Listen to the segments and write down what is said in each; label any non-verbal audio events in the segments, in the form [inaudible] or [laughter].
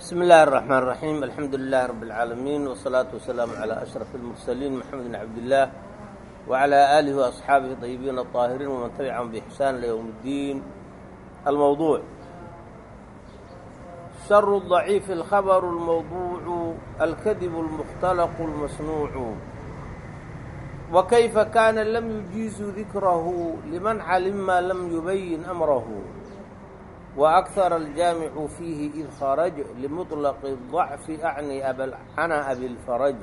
بسم الله الرحمن الرحيم الحمد لله رب العالمين والصلاة والسلام على أشرف المرسلين محمد بن عبد الله وعلى آله وأصحابه الطيبين الطاهرين ومن تبعهم بإحسان ليوم الدين الموضوع شر الضعيف الخبر الموضوع الكذب المختلق المصنوع وكيف كان لم يجيز ذكره لمن علم ما لم يبين أمره وأكثر الجامع فيه إذ خرج لمطلق الضعف أعني أبا عنا أبي الفرج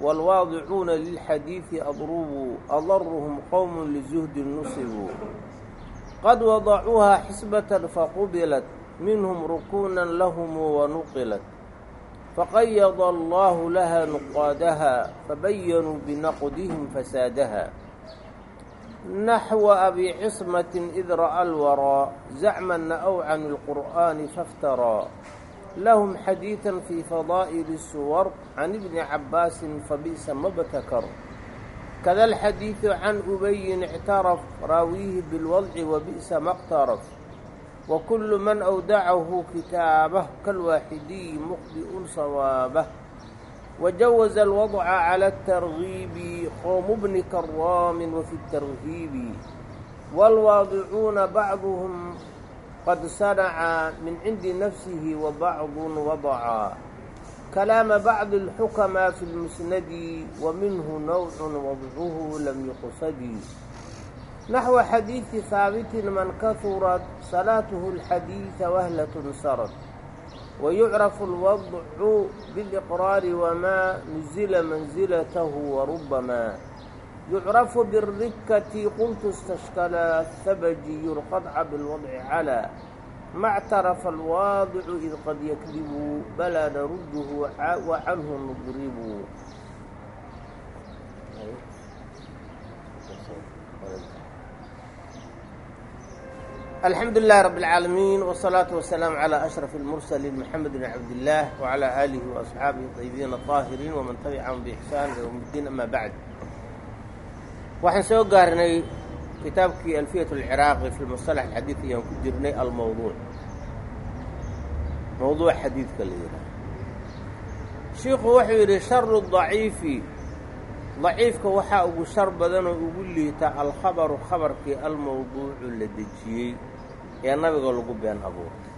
والواضعون للحديث أضربوا أضرهم قوم لزهد نصبوا قد وضعوها حسبة فقبلت منهم ركونا لهم ونقلت فقيض الله لها نقادها فبينوا بنقدهم فسادها naxwa abi cismatin id ra'a alwaraa zacmanna aw cani اlqur'aani faaftaraa lahum xadiidan fii fadaa'ili suwar can ibni cabbaasin fabi'sa mabtakar kada alxadiidu can ubayin ictaraf raawiihi bilwadci wa bi'sa maqtaraf wa kullu man awdacahu kitaabah kalwaaxidiyi muqdi'un sawaabah وجوز الوضع على الترغيب qowm bni karaamin wfi التrhiibi wاlwaadicuuna bacduهm qad sanaca min cindi nafsihi وbacdu wadaca kalaama bacdi اlxukamaa fi اlmusnadi waminhu nawcu wadcuhu lam yuqsadi naxو xadiiثi haabitin man kahurat salaatuhu اlxadiiثa wahla sarad ويعرف الوضع بالإقرار وما نزل منزلته وربما يعرف بالركة قلت استشكل الثبجي القطع بالوضع على ما اعترف الواضع إذ قد يكذب بلا نرده وعنه نضرب الحمد لله رب العالمين والصلاة والسلام على أشرف المرسلين محمد بن عبد الله وعلى آله وأصحابه الطيبين الطاهرين ومن تبعهم بإحسان يوم الدين أما بعد waxaan soo gaarnay kitaabkii alfiyat alciraaqi fi lmusalax alxadiid ayaan ku jirnay almowduuc mowduuc xadiidka la yidhaha shiikhu wuxuu yidhi sharu daciifi daciifka waxaa ugu shar badanoo ugu liita alkhabaru khabarkii almowduucu la dejiyey ee nabiga lagu been abuurtay.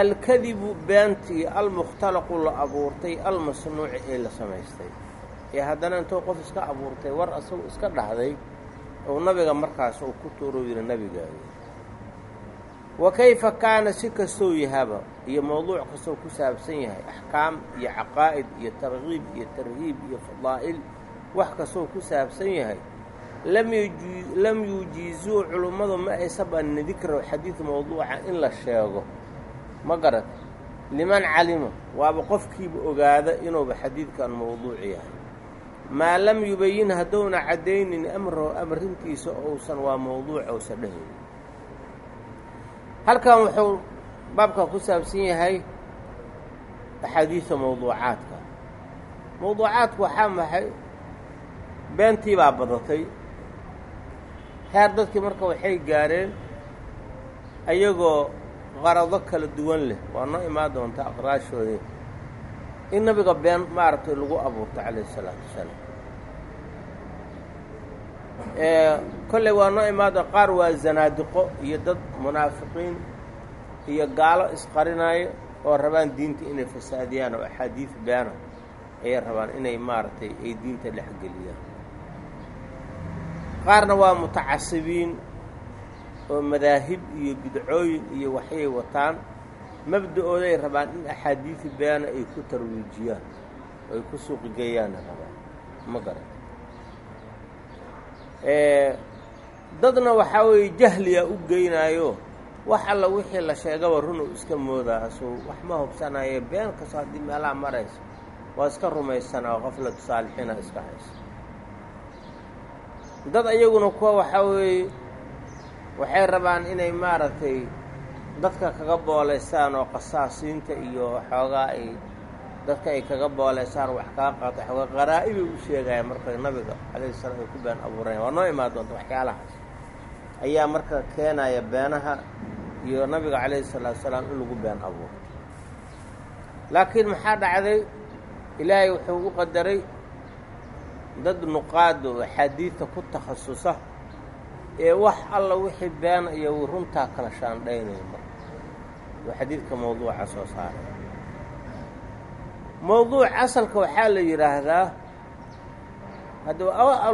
Alkadibu beentii almukhtalaqu la abuurtay almasnuuci ee la samaystay. Ee haddana intuu qof iska abuurtay war asagu iska dhahday ou nabiga markaas uu ku tuurou yidhi nabigaagi wa kayfa kaana si kastou yahaba iyo mowduuc kastoo ku saabsan yahay axkaam iyo caqaa'id iyo tarkiib iyo tarhiib iyo fadaa'il wax kastoo ku saabsan yahay lam yujiizuu culummadu ma aysa bannin dikra xadiid mowduuca in la sheego. Ma garat liman calima? Waaba qofkiiba ogaada inuuba xadiidkan mowduuc yahay. Maa lam yubayin hadduuna caddaynin amrahu amrintiisa ousan waa mowduuc ousan dhehaynin halkan wuxuu baabkan ku saabsan yahay axaadiida mowduucaadka mowduucaadku waxaa maxay? Beentii baa badatay heer dadkii marka waxay gaareen ayagoo qarado kala duwan leh. Waa noo imaan doonta aqraashoodii in nabiga been maaragtay lagu abuurto calayhi isalaatu wasalaam. Kolley waa noo imaada qaar waa zanaadiqo iyo dad munaafiqiin iyo gaalo isqarinaayo oo rabaan diinta inay fasaadiyaan oo axaadiid beena ayay rabaan inay maaragtay ay diinta dhexgeliyaan qaarna waa mutacasibiin oo madaahib iyo bidcooyin iyo waxyay wataan mabda-ooday rabaan in axaadiidi beena ay ku tarwiijiyaan oo ay ku suuqigeeyaana rabaan. Ma garan. Dadna waxaa weeye jahliya u geynaayo wax alla wixii la sheegaba run uu iska moodaa asuu wax ma hubsanaye been kastoo haddii meelaha maraysa waa iska rumaysanaa oo qaflatu saalixiina iska haysa dad ayaguna kuwa waxaa weeye waxay rabaan inay maaragtay dadka kaga booleysaan oo qasaasiinta iyo xoogaa ay dadka ay kaga booleysaan wax kaga qaato xoogaa qaraa-ibay u sheegaya marka nabiga calayhi salaam ay ku been abuuraya waa noo imaan doonta waxyaalahaas. Ayaa marka keenaya beenaha iyo nabiga calayhi salaatu salaam in lagu been abuuro. Laakiin maxaa dhacday? Ilaahay wuxuu u qadaray dad nuqaada oo axaadiidta ku takhasusa ee wax alla wixii beena iyo runtaa kala shaandhaynaya marka oo xadiidka mawduuca soo saaray. Mawduuc asalka waxaa la yidhaahdaa hadda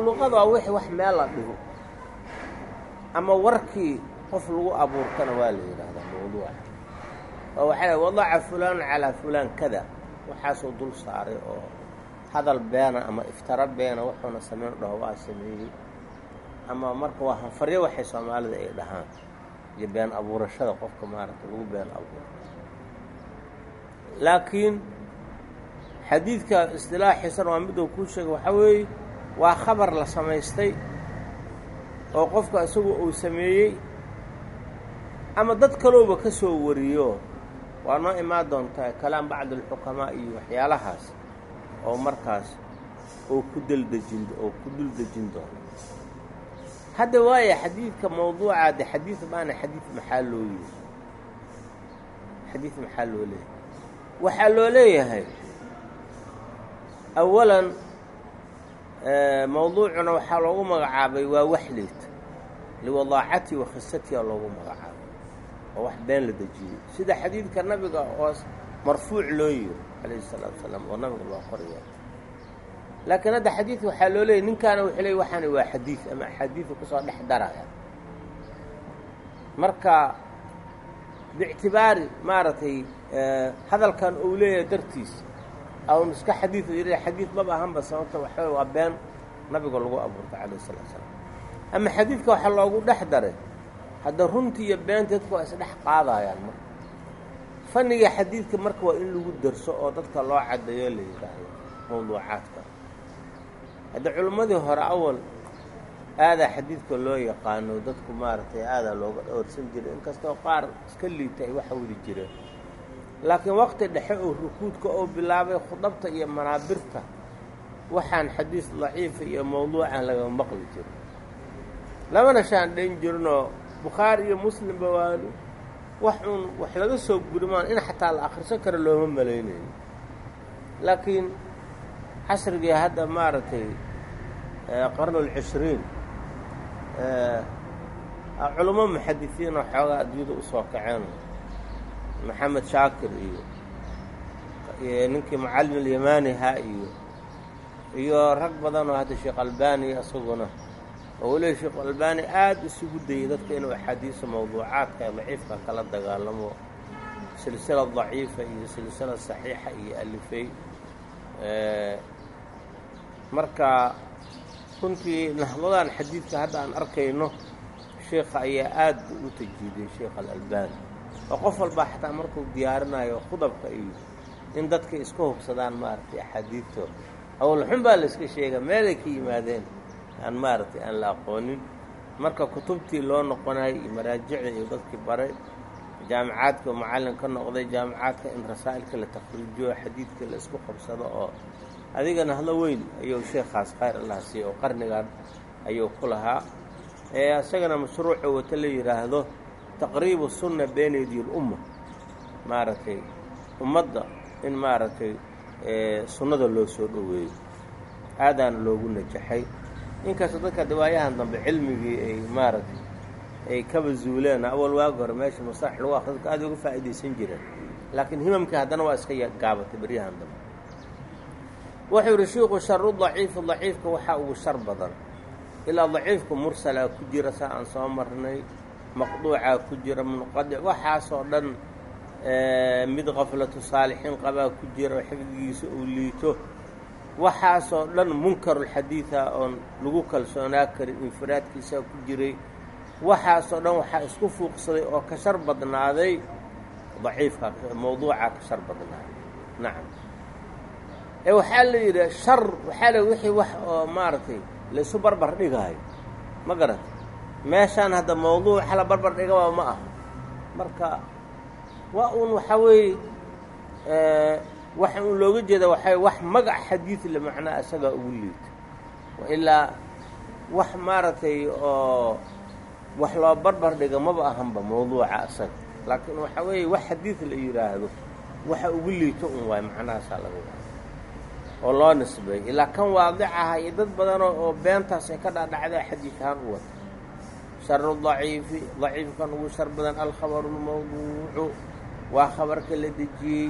luqada waa wixii wax meel dhigo ama warkii qof lagu abuurtana waa la yidhaahdaa mawduuca. Oo waxaa wadaca fulaan calaa fulaan kada waxaasuu dul saaray oo hadal beena ama iftaro beena wuxuuna samayn dhaho waa sameeyey. Ama marka waa hanfaryo waxay soomaalida ay dhahaan. Iyo been abuurashada qofka maaragtay lagu been abuuro laakiin xadiidka istilaaxiisan waa miduu kuu sheegay waxaa weeye waa khabar la samaystay oo qofka isagu uu sameeyey ama dad kalooba ka soo wariyo. Waa noo imaan doontaa kalaam bacd alxukamaa iyo waxyaalahaas oo markaas oo ku deldejin oo ku duldejin doono. Hadda waaya xadiidka mawduuca de xadiid maana xadiid maxaa loo yihi xadiid maxaa loo leeyahay? Waxaa loo leeyahay awalan mawduucuna waxaa loogu magacaabay waa waxliid liwadaacati wa khisatia loogu magacaabay oo wax been la dejiyey. Sida xadiidka nabiga oo marfuuc loo yiri calayhi salaatu wasalaam oo nabiga loo qoraya laakiin hadda xadiidka waxaa loo leeyay ninkaana wuxuu leey waxaani waa xadiid ama axaadiidu ku soo dhex daraya marka biictibaari maaragtay hadalkan uu leeyahay dartiis aun iska xadiid yidha xadiid maba ahanba sababta waxaa waa been nabiga lagu abuurtay calayhi salatu salaam ama xadiidka waxaa loogu dhex daray hadda runtii iyo beenta dadka waa isdhex qaadayaan marka fanniga xadiidka marka waa in lagu darso oo dadka loo caddeeyo la yidhaahdo mawduucaadka. Hadda culimmadii hore awal aadaa xadiidka loo yaqaano dadku maaragtay aadaa looga dhowrsan jiray inkastoo qaar iska liita ay waxa wadi jireen laakiin waqti dhexe oo rukuudka oo bilaabay khudabta iyo manaabirta waxaan xadiis daciifa iyo mawduucan laga maqli jirin. Lamana shaandhayn jirinoo bukhaari iyo muslimba waali wax uun wax laga soo gurimaan in xataa la akhrisan karo looma malaynayo laakiin casrigii hadda maaragtay qarnulcishriin culamo muxadisiin oo xoogaa adduunyada u soo kaceen. Maxamed shaakir iyo ninkii mucallim alyamaniha iyo iyo rag badan oo hadda sheekh albani isaguna oo weliba sheekh albani aada isugu dayay dadka inuu axaadiisa mawduucaadka daciifka kala dagaalamo. Silsila daciifa iyo silsila saxiixa iyo alifey marka runtii nahdadan xadiidka hadda aan arkayno sheekha ayaa aad u tajhiidiyey sheekh alalbani. Oo qof walbaa xataa markuu diyaarinayo khudabka iyo in dadka iska hubsadaan maaragtay axaadiidtooda awalxun baa la iska sheega meelay ka yimaadeen aan maaragtay aan la aqoonin. Marka kutubtii loo noqonayo iyo maraajicda iyo dadkii baray jaamicaadka macallin ka noqday jaamicaadka in rasaa'ilka la takriijiyo xadiidka la isku qabsado oo adigana hadlo weyn ayuu sheekhaas khayr allah siiya oo qarnigan ayuu ku lahaa. Ee isagana mashruuca wata la yidhaahdo taqriibu sunna bayna yadiy lumma maaragtay ummadda in maaragtay sunnada loo soo dhoweeyo aadaana loogu najaxay inkastoo dadka dawaayahan dambe cilmigii ay maaragtay ay kaba zuuleen awal waagi hore meesha masax lagu akri dadka aada uga faa'iidaysan jireen. Laakiin himamkii haddana waa iska gaabatay beryahan dambe. Wuxuu yidhi shiiku sharu daciifi daciifka waxaa ugu shar badan. Ilaa daciifka mursalaa ku jira saa aan soo marnay maqduucaa ku jira munqadic waxaasoo dhan mid kaflatu saalixiin qabaa ku jira xifdigiisa uu liito waxaasoo dhan munkarulxadiida oon lagu kalsoonaa karin infiraadkiisaa ku jiray. Waxaasoo dhan waxaa isku fuuqsaday oo ka shar badnaaday daciifka mawduucaa ka shar badnaaday. Nacam ee waxaa la yidhi shar waxaa la wixii wax oo maaragtay laysu barbar dhigaayo ma garata meeshaan hadda mawduuc wax la barbar dhigaba ma aha. Marka waa uun waxaa weeye waxa uun looga jeeda waxaa wax magac xadiid le macnaa isagaa ugu liita ilaa wax maaragtay oo wax loo barbar dhiga maba ahanba mawduuca isaga laakiin waxaa weeye wax xadiid la yidhaahdo waxa ugu liito un waay macnahaasaa laga waaya oo loo nisbeey ilaa kan waadic aha iyo dad badanoo oo beentaas ay ka dhadhacda xadiid ahaan u wata sharu daciifi daciifkan ugu shar badan alkhabaru lmawduucu waa khabarka la dejiyey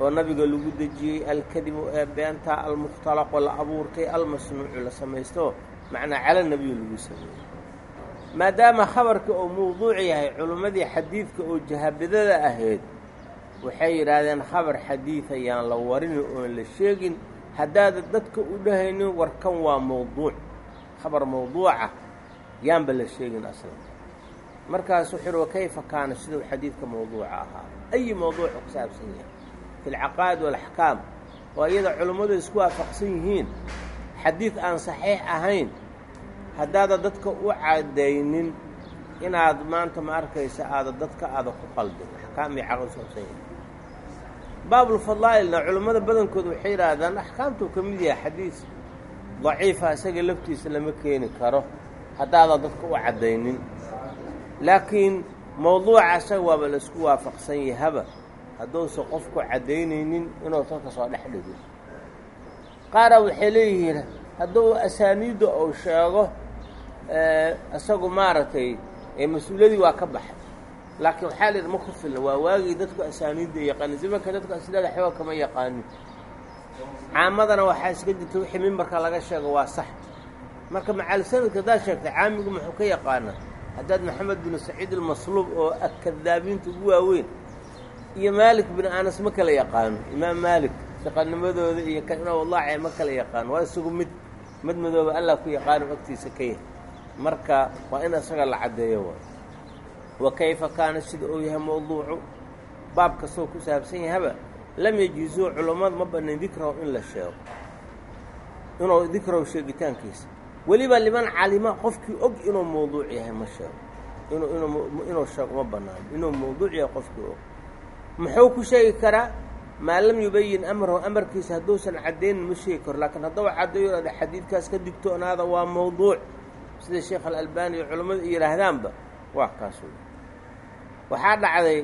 oo nabiga lagu dejiyey alkadibu ee beenta almukhtalaqo la abuurtay almasnuucu la samaysto macnaa cala nebiyu lagu sameeyey. Maadaama khabarka uu mawduuc yahay culimmadii xadiidka oo jahabidada ahayd waxay yidhaahdeen khabar xadiid ayaan la warinin oon la sheegin haddaada dadka u dhahaynin warkan waa mawduuc khabar mawduuca yaanba la sheegin aslan markaas wuxuu uhi wakayfa kaana? Siduu xadiidka mawduuca ahaa. Ayi mawduucu ku saabsan yahay fi alcaqaa'id waalaxkaam oo iyada culimmadu isku waafaqsan yihiin xadiid aan saxiix ahayn haddaada dadka u cadaynin inaad maanta ma arkaysa aada dadka aada ku qaldin axkaam iyo caqli saabsan yahay baabulfadaa'ilna culimmada badankooda waxay yidhaahdaan axkaamtuu ka mid yahay xadiid daciifa isaga laftiisa lama keeni karo haddaadan dadka u caddaynin laakiin mawduuca isaga waaba la isku waafaqsan yahaba hadduusan qofku caddaynaynin inuu dadka soo dhex dhigo. Qaara waxay leeyihiin hadduu asaaniidda uu sheego isagu maaragtay mas'uuladii waa ka baxay laakiin waxaa la yidhi ma ku filna waa waagii dadku asaaniidda yaqaanin zimanka dadku aslada xooga kama yaqaanin caamadana waxaa iska jirta wixii mimbarka laga sheego waa sax. Marka macalisanadka haddaad sheegtay caamigu muxuu ka yaqaanaa haddaad maxamed binu saciid almasluub oo kadaabiinta ugu waaweyn iyo maalik binu anas ma kala yaqaano imaam maalik shaqanimadooda iyo kana wallaaci ma kala yaqaano waa isagu mid mid madooba allah ku yaqaano agtiisa ka yahay marka waa in isaga la caddeeyo waay wa kayfa kaana sida uu yahay mawduucu? Baab kastoo ku saabsan yahaba lam yajiizuu culammadu ma banayn dikrahu in la sheego. Inuu dikrahu sheegitaankiisa. Weliba liman calima qofkii og inuu mawduuc yahay ma sheego. Inuu inuu inuu sheego ma banaano inuu mawduuc yahay qofkii og muxuu ku sheegi karaa maa lam yubayin amrahu amarkiisa hadduusan caddaynin ma sheegi karo. Laakiin hadduu caddeeyo ada xadiidkaas ka digtoonaada waa mawduuc. Sida sheekh alalbani iyo culammadu yidhaahdaanba waa kaas wey waxaa dhacday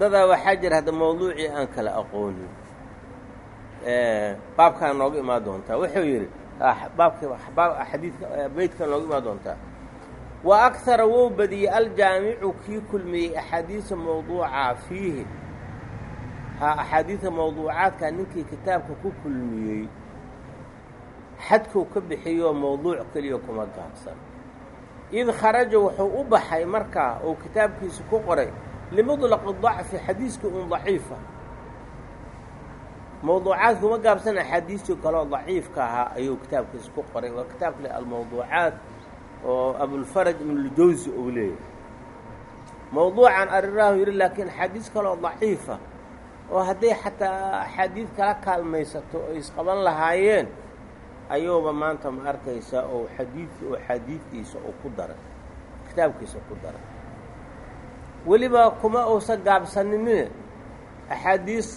dadaa waxaa jira hadda mawduucii aan kala aqoonin. Baabkaan nooga imaan doontaa. Wuxuu yidhi baabka xadiidka beydkan nooga imaan doontaa wa akara wou badiyey aljaamicu kii kulmiyey axaadiisa mawduuca fiihi. Ha axaadiida mawduucaadka ninkii kitaabka ku kulmiyey. Xadkuu ka bixiyoo mawduuc keliya kuma gaabsan. Id kharaja wuxuu u baxay markaa uu kitaabkiisa ku qoray. Limuطlaqi dacfi xadiiskii un daciifa. Mawduucaad kuma gaabsan axaadiistii kaloo daciifka ahaa ayuu kitaabkiisa ku qoray. Waa kitaabka le almawduucaat oo abulfaraj ibnuljawsi uu leeyahay. Mawduucan ariraahu yidhi laakiin axaadiis kaloo daciifa oo hadday xataa axaadiid kala kaalmaysato oo isqaban lahaayeen ayuuba maanta ma arkaysaa oo xadiidki oo xadiidkiisa uu ku daray kitaabkiisa ku daray. Weliba kuma uusan gaabsaninin axaadiis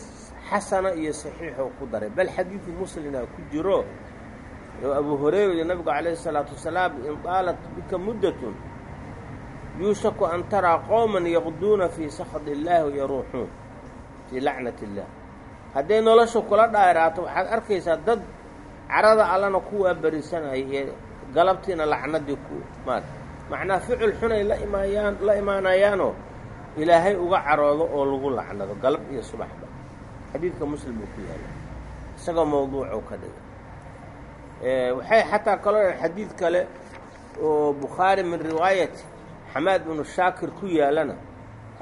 xasana iyo saxiixuu ku daray bal xadiidu muslimna ku jiro abu hureyra iyo nabigu calayhi isalaatu wasalaam in daalat bika muddatun yuushaku an taraa qowman yaqduuna fii sakad illaahi wayaruuxuun fii lacnat illaah hadday nolosha kula dhaaraato waxaad arkaysaa dad carada allana kuwaa berisanaya iyo galabtiina lacnadii ku maad macnaa ficil xunay la imaayaan la imaanayaanoo ilaahay uga caroodo oo lagu lacnado galab iyo subaxba. Xadiidka muslim uu ku yaalla isagoo mawduucuu ka dhigay waxay xataa kaloo xadiid kale oo bukhaari min riwaayati xamaad binu shaakir ku yaalana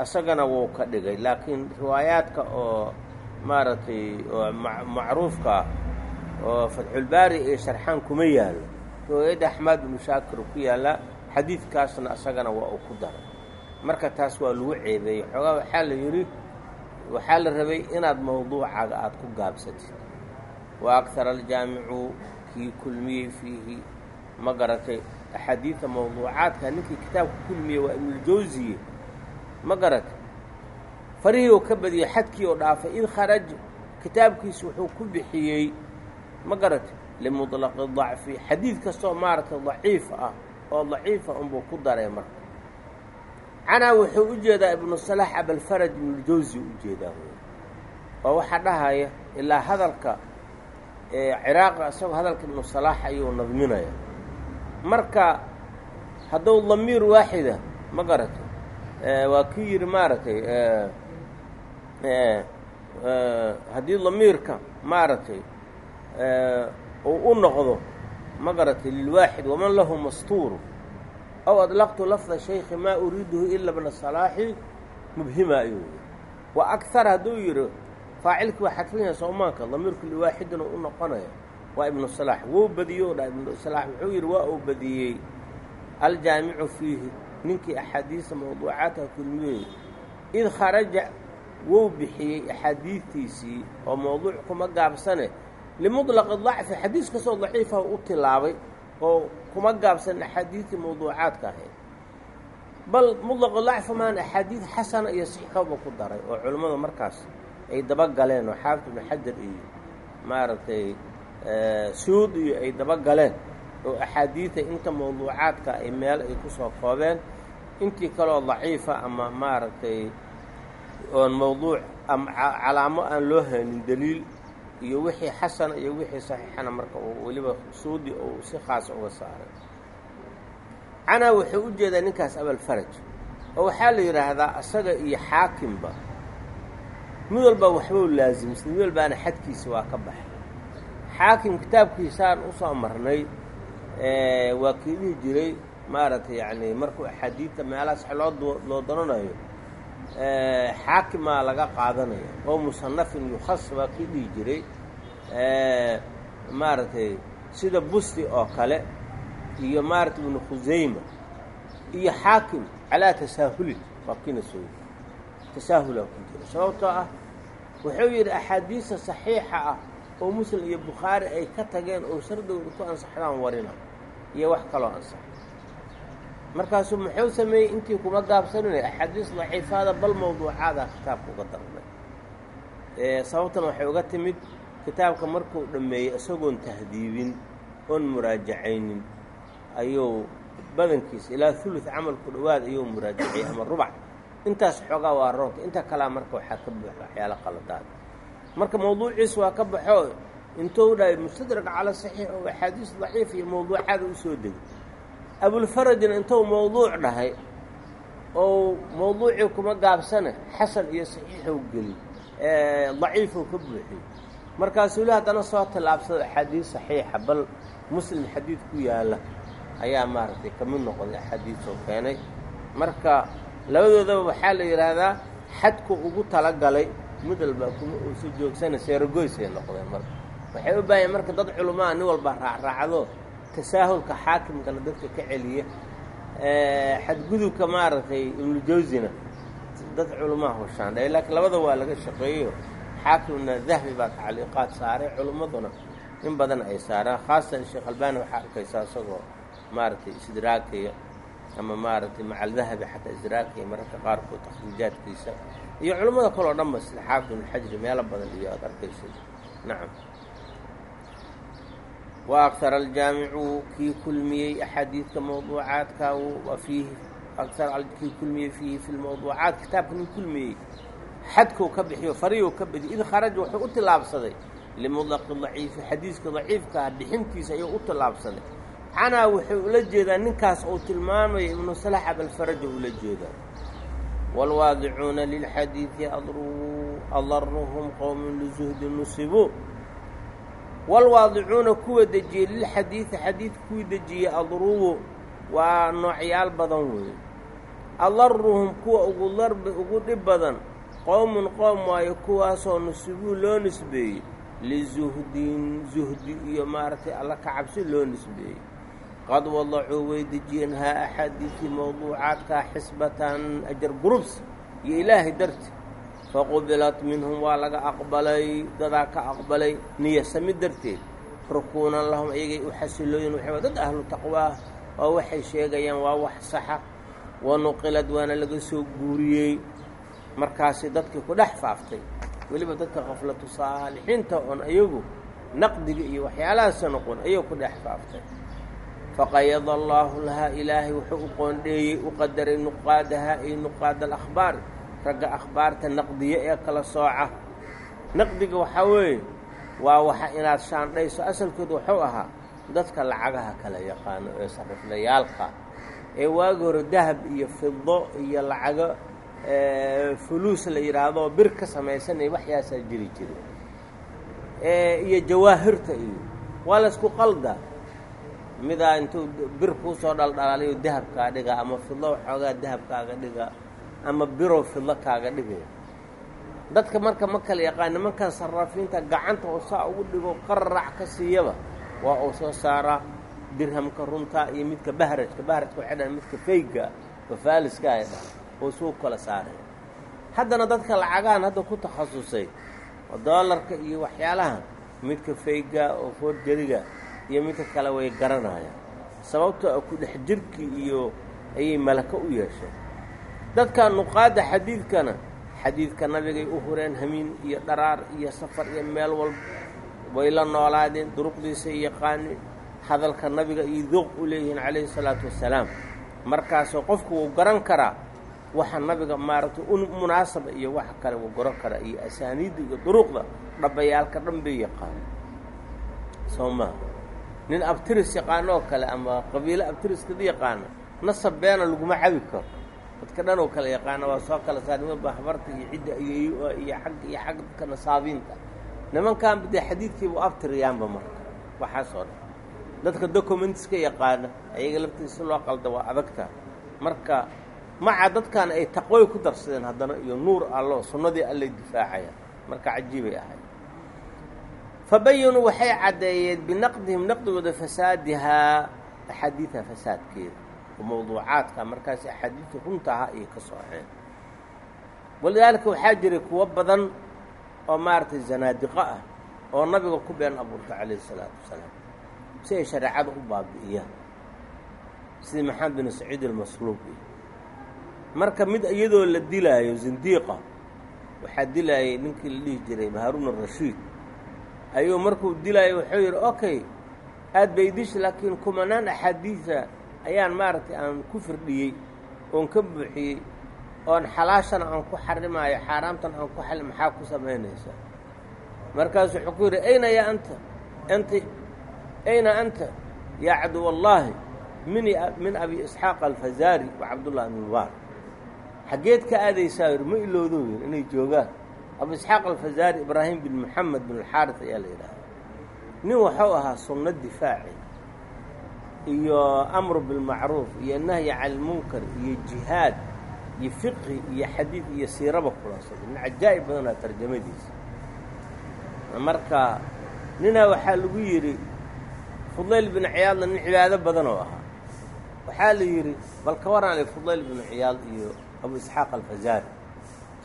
isagana wuu ka dhigay. Laakiin riwaayaadka oo maaragtay oo macruufkaa oo fatxulbaari iyo sharxaan kuma yaalo riwaayadda axmaad binu shaakir ku yaalla xadiidkaasna isagana waa uu ku daray. Marka taas waa lagu ceebeeyey. Xoogaa waxaa la yidhi waxaa la rabay inaad mawduucaaga aada ku gaabsatid. Wa akara aljaamicu kii kulmiyey fiihi. Ma garatay axaadiida mawduucaadka ninkii kitaabka kulmiyey waa ibnuljawsiye ma garatay farihii oo ka badiyey xadkii oo dhaafay id kharaj kitaabkiisa wuxuu ku bixiyey ma garatay limuطlaqi dacfi. Xadiid kastoo maaragtay daciif ah oo daciifa unbuu ku daray marka. Canaa wuxuu u jeedaa ibnu salax abalfaraj ibnuljawsi u jeedaa oo waxaa dhahaya ilaa hadalka ciraaqa isagoo hadalka ibnu salaax ayuu nadminaya marka hadduu damiir waaxida ma garatay waa kii yidhi maaragtay haddii damiirka maaragtay uu u noqdo ma garatay lilwaaxid waman lahu mastuuru aw adlaqtu lafda shaykhi maa uriiduhu ila bna salaaxi mubhima ayuu yidhi. Wa akar hadduu yidhi faacilkii waa xadfan yahay soomaanka damiirku liwaaxidina u noqonaya waa ibnu salaax wou badiyo dha ibnu salaax wuxuu yidhi waa uu badiyey aljaamicu fiihi. Ninkii axaadiisa mawduucaadka kulmiyey id kharaja wou bixiyey axaadiidtiisii oo mawduuc kuma gaabsane. Limuطlaqi dacfi xadiis kastoo daciifa u tilaabay oo kuma gaabsan axaadiidtii mawduucaadka ahayd. Bal muطlaqu dacfi maan axaadiid xasana iyo sixooba ku daray oo culimmadu markaas ay dabagaleen oo xaafid ibnu xajar iyo maaragtay suud iyo ay dabagaleen oo axaadiida inta mawduucaadka ay meel ay ku soo koobeen. Intii kaleoo daciifa ama maaragtay oon mawduuc ama calaamo aan loo haynin daliil iyo wixii xasana iyo wixii saxiixana marka uu weliba suudi uu si khaasa uga saaray. Canaa wuxuu u jeedaa ninkaas abalfaraj oo waxaa la yidhaahdaa asaga iyo xaakimba mid walba waxbau laasimsay mid walbaana xadkiisa waa ka baxay. Xaakim kitaabkiisaan u soo marnay waa jiray maaragtay yacni markuu axaadiidta meelaha sax loo loo dananayo xaakimaa laga qaadanaya oo musanafin yukhas waa kii dhihi jiray maaragtay sida busti oo kale iyo maaragtay ibnu khusayma iyo xaakim calaa tasaahulin waa kiina soo tasaahulaa ku jira sababtoo ah wuxuu yidhi axaadiista saxiixa ah oo muslim iyo bukhaari ay ka tageen oo shardowda ku ansaxdaan warina iyo wax kaloo ansax markaasuu muxuu sameeyey intii kuma gaabsaninay axaadiis daciifaada bal mawduucaada kitaabka uga darnay sababtan waxay uga timid kitaabka markuu dhammeeyey isagoon tahdiibin oon muraajacaynin ayuu badankiisa ilaa hulud camalku dhowaad ayuu muraajaciyey ama rubac intaas xoogaa waa roonka inta kalea marka waxaa ka buuxa waxyaalo qaladaad marka mawduuciis waa ka baxo intuu dhahay mustadrag cala saxiix oo axaadiis daciif iyo mawduucaada u soo degay. Abulfarajna intuu mawduuc dhahay oo mawduucii kuma gaabsana xasan iyo saxiixou geli daciifou ka buuxiy markaasuu li haddana soo tallaabsada axaadiis saxiixa bal muslim xadiid ku yaalla ayaa maaragtay ka mid noqday axaadiisoo keenay. Marka labadoodaba waxaa la yidhaahdaa xadku ugu talagalay mid walba kuma uusa joogsana seeragoysay noqdeen marka. Waxay u baahayen marka dad culumaa nin walba raacraacdo tasaahulka xaakimkana dadka ka celiya xadgudubka maaragtay ibnujawsina dad culumaa hushaandhay laakiin labada waa laga shaqeeyo. Xaakimna dahbi baa tacliiqaad saaray culummaduna in badan ay saaraan. Khaasatan sheekh albaani waxaa arkaysaa isagoo maaragtay istidraakaya ama maaragtay macal dahabi xataa istidraakaya mararka qaarkood takhriijaadkiisa iyo culummada kaleo dhanba sida xaafid ibnuxajri meelo badan iyo aad arkaysa nacam wa akara aljaamicu kii kulmiyey axaadiidka mawduucaadka wa fiihi akar kii kulmiyey fiihi fi lmawduucaat kitaabka nin kulmiyey. Xadkuu ka bixiyo fariyu ka badiy id kharaja wuxuu u tillaabsaday limutlaqi daciifi xadiiska daciifkaa bixintiisa ayuu u tillaabsaday canaa wuxuu ula jeedaa ninkaas uu tilmaamaya ibnu salax abalfaraja ula jeedaa. Waalwaadicuuna lilxadiidi adaruhum qowmun lizuhdi nusibuu waalwaadicuuna kuwa dejiyey lilxadiidi xadiidka kuwii dejiyey adrubu waa noocyaal badan weeye adaruhum kuwa ugu darbi ugu dhib badan qowmun qoom waayo kuwaasoo nusibuu loo nisbeeyey. Lizuhdin zuhdi iyo maaragtay alla ka cabsi loo nisbeeyey qad wadacuu way dejiyeen haa axaadiidkii mawduucaadkaa xisbatan ajar gurubs iyo ilaahay darti faqubilat minhum waa laga aqbalay dadaa ka aqbalay niyasami darteed rukuunan lahum ayagay u xasilooyin waxay dad ahlu taqwaah oo waxay sheegayaan waa wax saxa wa nuqilad waana laga soo guuriyey markaasi dadkii ku dhex faaftay weliba dadka qaflatu saalixiinta oon ayagu naqdiga iyo waxyaalahaasa noqon ayuu ku dhex faaftay faqayada allaahu lahaa ilaahay wuxuu u qoondheeyey u qadaray nuqaadahaa ay nuqaada alakhbaar ragga akhbaarta naqdiye ee kala sooca naqdiga waxaa weeye waa waxa inaad shaandhayso asalkooda wuxuu ahaa dadka lacagaha kala yaqaano ee sariflayaalka ee waagi hore dahab iyo fido iyo lacago fuluus la yidhaahdo bir ka samaysanaya waxyaasaa jiri jira iyo jawaahirta iyo waa la isku qalda midaa intuu bir kuusoo dhaldhalaalayo dahabkaa dhiga ama fido waxoogaa dahabkaaga dhiga ama birow fido kaaga dhigaya dadka marka ma kala yaqaan nimankan saraafiinta gacanta oo saa ugu dhigo qararac ka siiyaba waa uu soo saaraa dirhamka runta iyo midka bahrajka. Bahrajka waxay dhahan midka fayga bafaaliska ay dhahan oo suu kala saaraya. Haddana dadka lacagahan hadda ku takhasusay oo doolarka iyo waxyaalaha midka fayga oo foorjariga iyo midka kale way garanayaan sababtoo ku dhex jirkii iyo ayay malako u yeesheen dadka nuqaadda xadiidkana xadiidka nabigay u hureen hamiin iyo dharaar iyo safar iyo meel walba way la noolaadeen duruqdiisay yaqaaneen hadalka nabiga iyo duuq u leeyihiin calayhi salaatu wassalaam markaasoo qofku wuu garan karaa waxa nabiga maaragtay u munaasaba iyo waxa kale wuu garan karaa iyo asaaniidda iyo duruqda dhabayaalka dhan bay yaqaano soo maha nin abtiris yaqaano oo kale ama qabiilo abtiriskada yaqaana nasab beena laguma cabi karo. Dadka dhan oo kale yaqaana waa soo kala saar niman baa habarta iyo cidda iyo iyo xag iyo xag nasaabiinta. Nimankaanba dee xadiidkiibu abtiriyaanba marka waxaasoo dhan. Dadka documentiska yaqaana ayaga laftiisa loo qalda waa adagta. Marka maca dadkan ay taqwoy ku darsadeen haddana iyo nuur allo sunnadii allay difaacayaan. Marka cajiibay ahayd fabayinuu waxay caddeeyeen binaqdihim naqdigooda fasaadihaa axaadiida fasaadkeeda oo mawduucaadka markaas axaadiidta runta ahaa ayay ka sooceen walidaalika waxaa jiray kuwo badan oo maaragtay zanaadiqo ah oo nabiga ku been abuurta calayhi isalaatu wasalaam si ay shareecada u baabi'iyaan. Sidii maxamed bin saciid almasluub iyo marka mid iyadoo la dilaayo zindiiqa waxaa dilaayay ninkii la dhihi jiray haaruun arashiid ayuu markuu dilaayo wuxuu yidhi okay aad bay dish laakiin kumanaan axaadiida ayaan maaragtay aan ku firdhiyey oon ka buuxiyey oon xalaashana aan ku xarimaayo xaaraamtan aan ku xali maxaa ku samaynaysaa markaasu wuxuu ku yidhi ayna yaa anta? Anti ayna anta? Yaa caduwallaahi min min abi isxaaq alfazaari wa cabdullahi bn mubaarak xaggeed ka aadaysaa yidhi ma ilowdo yidhi inay joogaan abu isxaaq alfazaari ibraahim bin moxamed bin alxaaris ayaa la yidhahda nin waxuu ahaa sunno difaaci iyo amru bilmacruuf iyo nahyi cani ilmunkar iyo jihaad iyo fiqhi iyo xadiid iyo siiraba kulansaday nin cajaa'ib badanaa tarjamadiisa. Marka ninaa waxaa lagu yidhi fudayl bin ciyaadna nin cibaado badan oo ahaa. Waxaa la yidhi bal ka waran fudayl bin ciyaad iyo abu isxaaq alfazaari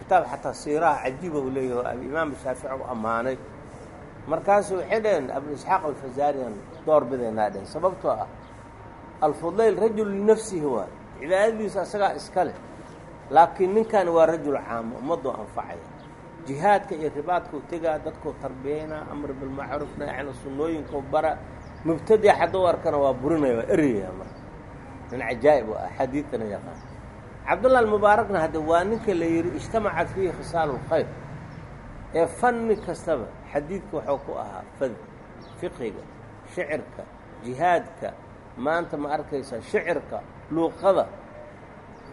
kitaab xataa siiraha cajiiba uu leeyahy oo imaam shaafici u ammaanay. Markaasu waxay dhaheen abu isxaaq alfazaarian door bidaynaa dhehen sababtoo ah alfudayl rajul linafsihi waay cibaadadiisa asagaa iska leh laakiin ninkani waa rajul caamo ummaddoo anfacaya. Jihaadka iyo ribaadkau tegaa dadkuu tarbiyaynaa amr bilmacruuf naacina sunnooyinkau bara mubtadic hadduu arkana waa burinaya waa eryayaa marka. Nin cajaa'ib oo ah xadiidkana yaqaan cabdullah almubaarakna hadde waa ninka la yidhi ijtamacat fiihi khisaalu lkhayr. Ee fanni kastaba xadiidka waxuu ku ahaa fad fiqiga shicirka jihaadka maanta ma arkaysaa shicirka luuqada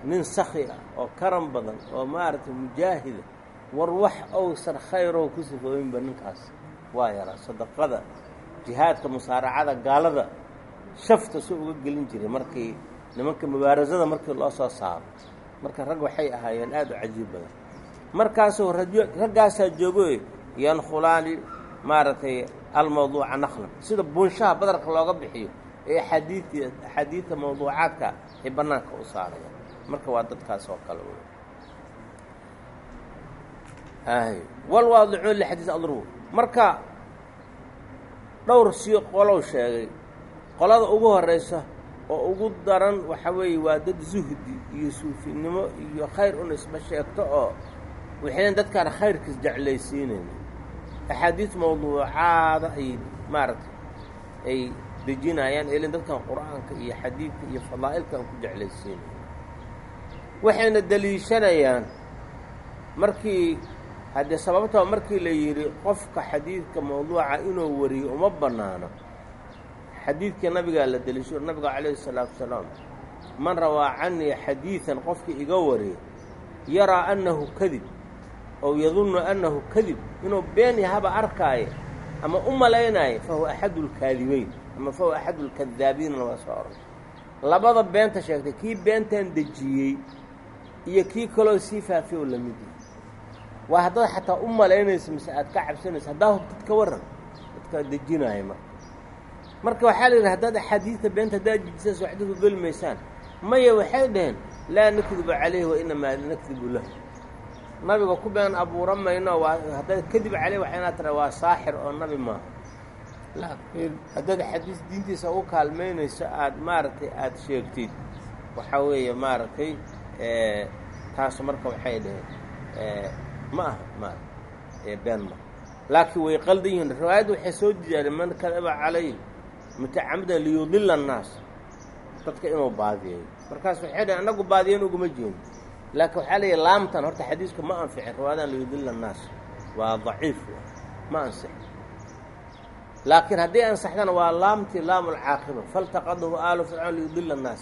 nin sakhi ah oo karan badan oo maaragtay mujaahida war wax ousan khayrow ku sifooyinba ninkaas waa yaraa. Sadaqada jihaadka musaaracada gaalada shafta soo uga gelin jiray markii nimanka mubaarasada markii loo soo saaro marka rag waxay ahaayeen aada u cajiib badan. Markaasuu raggaasaa joogoy yankhulaani maaragtay almawduuca naqlan. Sida buunshaha badarka looga bixiyo ee axaadiid axaadiidta mawduucaadka ay bannaanka u saarayaan marka waa dadkaas oo kale walwaadicuun lixadiis adruur marka dhowr sii qolow sheegay qolada ugu horraysa oo ugu daran waxa weeye waa dad zuhdi iyo suufinimo iyo khayr un isba sheegto oo waxayn dadkaan khayrkiis jeclaysiinayna. Axaadiis mawduucaada ay maaragtay ay dejinayaan elin dadkan qur'aanka iyo xadiidka iyo fadaa'ilkan ku jeclaysiinaya waxayna deliishanayaan markii haddii sababtoo markii la yidhi qofka xadiidka mawduuca inuu wariyo uma bannaano xadiidkii nabigaa la deliisho nabiga calayhi salaatu wasalaam man rawaa canii xadiidan qofkii iga wariya yaraa annahu kadib ow yadunnu annahu kadib inuu been yahaba arkaayo ama u malaynaayo fa huwa axadu lkaadibeyn ama fa huwa axadu lkadaabiinna waa soo oran labada beenta sheegtay kii beentan dejiyey iyo kii kaloo sii faafiy oo la mid yahay. Waa haddaad xataa u malaynayso mise aad ka cabsanayso haddaa hubtid ka warran dadkaa dejinaaya marka marka waxaa la yidhi haddaad axaadiidta beenta haddaad waxdiku geli maysaan maya waxay dhaheen laa nakdibu calayhi wa inamaa nakdibu lahu. Nabiga ku been abuura mayno waa haddaad kadib caleyh waa inaad tira waa saaxir oo nabi maaha. Laakiin haddaad xadiis diintiisa u kaalmaynayso aada maaragtay aada sheegtid. Waxaa weeye maaragtay taas marka waxay dhaheen ma aha maara been maaha laakiin way qaldan yihiin. Riwaayadda waxay soo diyaareen man kadaba calayh mutacamidan liyudila annaas. Dadka inuu baadiyeeyo markaas waxay dhaheen annagu baadiyeyn uguma jeeno laakiin waxaa leeyahy laamtan horta xadiiska ma anficin riwaayadan liyudila annaas. Waa daciif ma ansixin laakiin haddii ansaxdana waa laamtii laamu lcaaqiba faltaqadahu aalu fircoon liyudila annaas.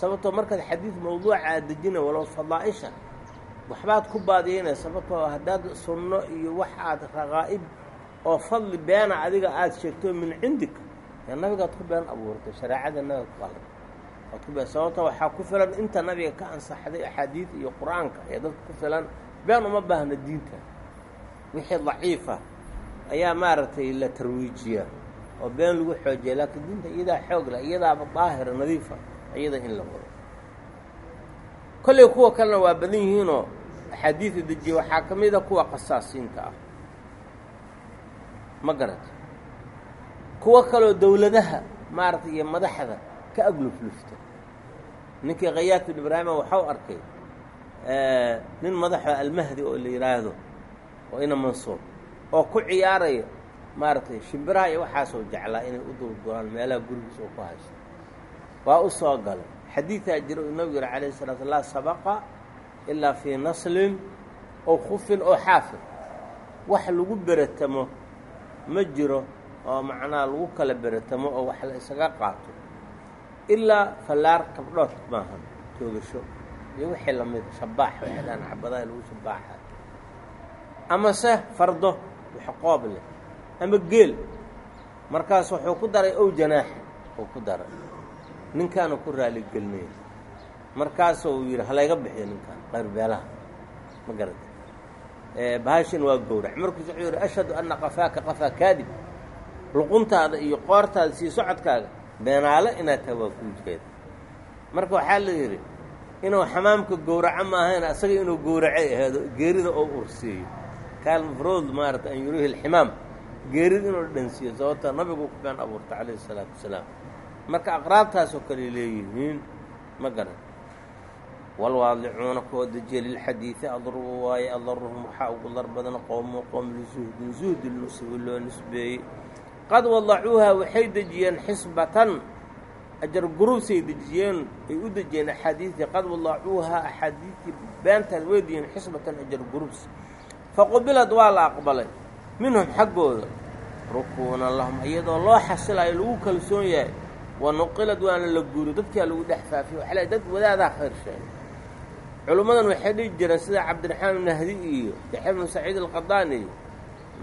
Sababtoo markaad xadiid mawduuca aad dejina walow fadaa'isha waxbaad ku baadiyeynaya sababtoo haddaad sunno iyo wax aad raqaa'ib oo fadli beena adiga aada sheegto min cindik nabigaad ku been abuurtay shareecada nabiga ku qalay waad ku been sababtoo waxaa ku filan inta nabiga ka ansaxday axaadiid iyo qur'aanka ee dadka ku filan. Been uma baahna diinta. Wixii daciifa ayaa maaragtay la tarwiijiyaa oo been lagu xoojiya laakiin diinta iyadaa xoog leh iyadaaba daahira nadiifa iyada in la wado. Kolley kuwa kalena waa badan yihiinoo axaadiida dejiya waxaa ka mid a kuwa qasaasiinta ah. Ma garata kuwo kaloo dowladaha maaragtay iyo madaxda ka agluflufta ninkii khayaat bin ibraahima waxau arkay nin madaxo almahdi oo la yidhaahdo oo ina mansuur oo ku ciyaaraya maaragtay shimbiraha iyo waxaasoo jeclaa inay u durduraan meelaha gurigiisa oo ku haysto. Waa u soo galay. Xadiidaa jira uu nabigu yihi calayh salatu laa sabaqa ilaa fii naslin ow khufin oo xaafid. Wax lagu beratamo ma jiro oo macnaha lagu kala beratamo oo wax la isaga qaato. Ilaa fallaar kabdhood maahan toogasho iyo wixii lamida shabaax waxay dhahaan cabadaha lagu shabaaxa. Amase fardo wax qoob leh ama geel. Markaas wuxuu ku daray ow janaaxa uu ku daray. Ninkaana ku raaligelinaya markaasuu yidhi halayga bixiyo ninkaan qayrbeelaha ma garata bahashin waa gowrac. Markuusu wuxuu yidhi ashhadu anna qafaaka qafaa kaadib luquntaada iyo qoortaada sii socodkaaga beenaale inaad tahay waa marka waxaa la yidhi inuu xamaamka gowraco maahayn asaga inuu gowracay aheedo geerida oo ursiiyo. Kaalmafrood maarata an yurihi alximaam geerida inuu dhansiiyo sababta nabigu ku been abuurta calayhi isalaatu wasalaam. Marka aqraabtaasoo kale leeyihiin ma garan. Walwaadicuuna kuwa dejiya lilxadiidi adrubu waaye adaruhum waxaa ugu dar badan qowmu qowm lizuhdin zuhdi nusubi loo nisbeeyey qad wadacuuha waxay dejiyeen xisbatan ajar gurubsay dejiyeen ay u dejiyeen axaadiidtii qad wadacuuha axaadiidtii beentaan way dejiyeen xisbatan ajar gurubs faqubilad waa la aqbalay minhum xaggooda rukuunan lahum iyadoo loo xasilayo lagu kalsoon yahay wa nuqilad waana la guuriyo dadkaa lagu dhex faafiyo waxaa le dad wadaadaa khayr culummadan waxay dhihi jireen sida cabdiraxmaan nahdi iyo yaxya bnu saciid alqadaani iyo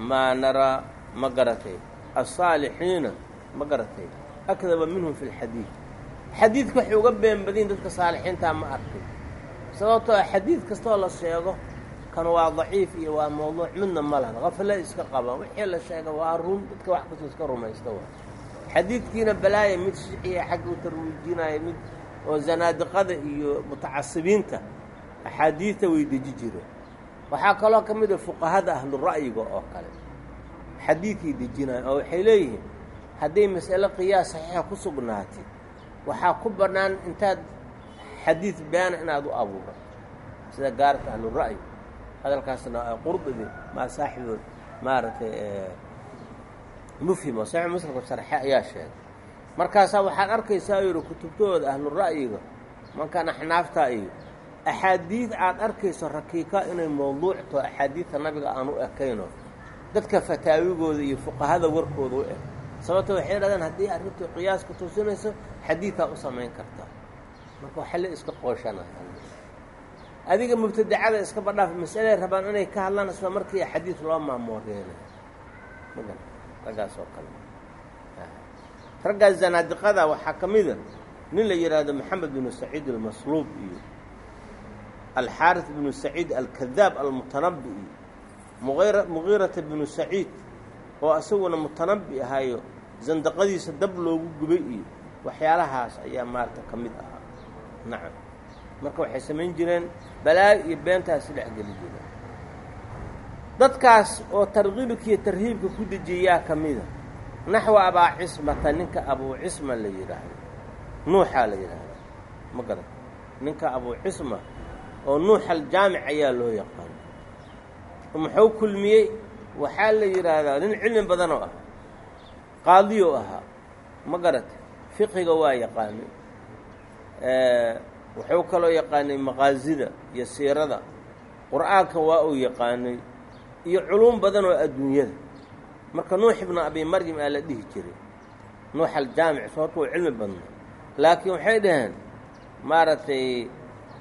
maa naraa ma garatay alsaalixiina ma garatay akdaba minhum fi lxadiid xadiidka waxay uga been badiyin dadka saalixiintaa ma arkay sababtoo xadiid kastoo la sheego kan waa daciif iyo waa mawduuc midna ma lahan qafle iska qabaan wixii la sheega waa run dadka wax kastoo iska rumaysta waa xadiidkiina balaaya mid shixiya xagga u tarwiijinaya mid oo zanaadiqada iyo mutacasibiinta axaadiidta way deji jireen waxaa kaloo ka mid a fuqahada ahlura'yiga oo kale xadiidkay dejinaya oo waxay leeyihiin hadday mas'ale qiyaas saxiixa ku sugnaatay waxaa ku bannaan intaad xadiid beana inaad u abuuro sida gaarka ahlura'yi hadalkaasna qurdubi maa saaxibu maaragtay mufhimo saxiix muslimka sharxe ayaa sheegay. Markaasaa waxaad arkaysaa yidhi kutubtooda ahlu ra'yiga mankan axnaafta iyo axaadiid aad arkayso rakiika inay mawduucto axaadiidta nabiga aan u ekayno dadka fataawigooda iyo fuqahada warkooda u eg. Sababto waxay dhahdeen haddii arrintu qiyaaska tusinayso xadiidaa u samayn kartaa marka waxale iska qooshanaya. Adiga mubtadacada iska badhaaf mas'alay rabaan inay ka hadlaan isla markii xadiid loo maamooreenay raggaas oo kale. Raggaas zanaadiqada waxaa ka mida nin la yidhaahdo maxamed binu saciid almasluub iyo alxaaris binu saciid alkadaab almutanabi iyo muqir mugiirata binu saciid oo isaguna mutanabi ahayo zandaqadiisa dab loogu gubay iyo waxyaalahaas ayaa maarata ka mid ahaa. Nacam. Marka waxay samayn jireen balaayo iyo beentaasi dhexgeli jireen dadkaas oo tarkiibka iyo tarhiibka ku dejiyayaa ka mida naxwa abaa cismata ninka abuu cisma la yidhaahdo nuuxaa la yidhaahda ma garan. Ninka abuu cisma oo nuux aljaamic ayaa loo yaqaano muxuu kulmiyey? Waxaa la yidhaahdaa nin cilmi badanoo ah qaadiyoo ahaa. Ma garata fiqiga waa yaqaanay. Wuxuu kaloo yaqaanay maqaasida iyo siirada. Qur'aanka waa uu yaqaanay iyo culuum badan oo adduunyada. Marka nuux ibnu abi maryam aa la dhihi jiray. Nuux aljaamic sababto uu cilmi badna laakiin waxay dhaheen maaragtay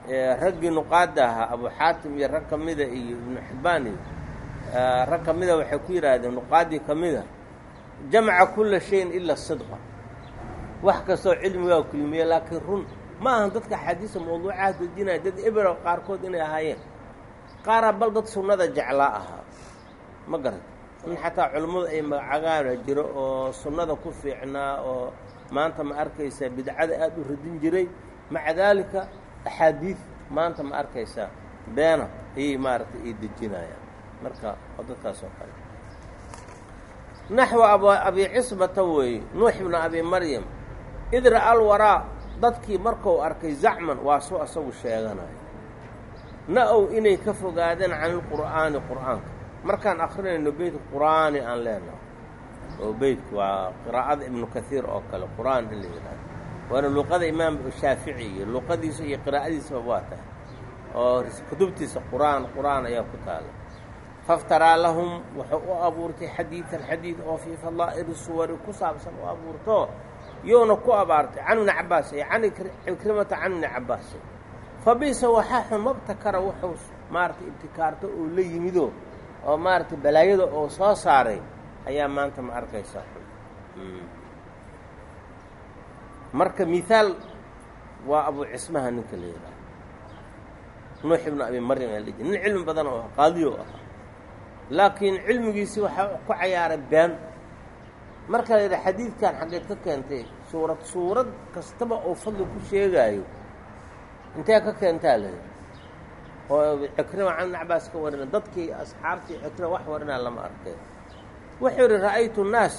raggii nuqaada ahaa abu xaatim iyo rag ka iyo ibnu xibbaan iyo rag ka waxay ku yidhaahdeen nuqaadii ka mida jamaca kulla shayin ila sidqa. Wax kastoo cilmigaa kulmiye laakiin run ma ahan dadka axaadiisa mawduucaha dejinaya dad ebero qaarkood inay ahaayeen. Qaaraa bal dad sunnada jeclaa ahaa. Ma garan in xataa culimmadu ay magacagaana jiro oo sunnada ku fiicnaa oo maanta ma arkaysaa bidcada aada u radin jiray maca daalika axaadiid maanta ma arkaysaa beena ayay maaragtay ay dejinayaan. Marka waa dadkaas oo kale ab abi cisbata weeye nuux ibnu abi maryam id ra'a alwaraa dadkii markuu arkay zacman waa soo asagu sheeganayo na-ow inay ka fogaadeen can ilqur'aani qur'aanka. Markaan akrinayno beyt qur'aani aan leenahay. Oo beytku waa qiraa'ada ibnu kaiir oo kale qur'aan in la yidhahdo waana luqada imaam shaafici iyo luqadiisa iyo qiraa'adiisaba waa tahay oo kutubtiisa qur'aan qur'aan ayaa ku taala. Faftaraa lahum wuxuu u abuurtay xadiidan xadiid oo fii fadaa'ili suwari ku saabsan u abuurto youna ku abaartay can ibni cabbaas iyo can ikrimata can ibni cabbaas. Fabisa waxaa xun mabtakara wuxuu maaragtay ibtikaarto oo la yimido oo maaragtay balaayada oo soo saaray ayaa maanta ma arkaysaa xun marka mihaal waa abu cismaha ninka la yidhaaha nuux ibnu abi maryam aa nin cilmi badan oo qaadiyo ahaa. Laakiin cilmigiisii waxaa ku cayaaray been. Marka la yidhaha xadiidkan xaggeed ka keentay suurad suurad kastaba oo fadli ku sheegaayo. Intee ka keentaa la oo cikrima can cabaas ka warina dadkii asxaabtii cikrima wax warinaa lama arkay wuxuu yidhi ra'aytu nnaas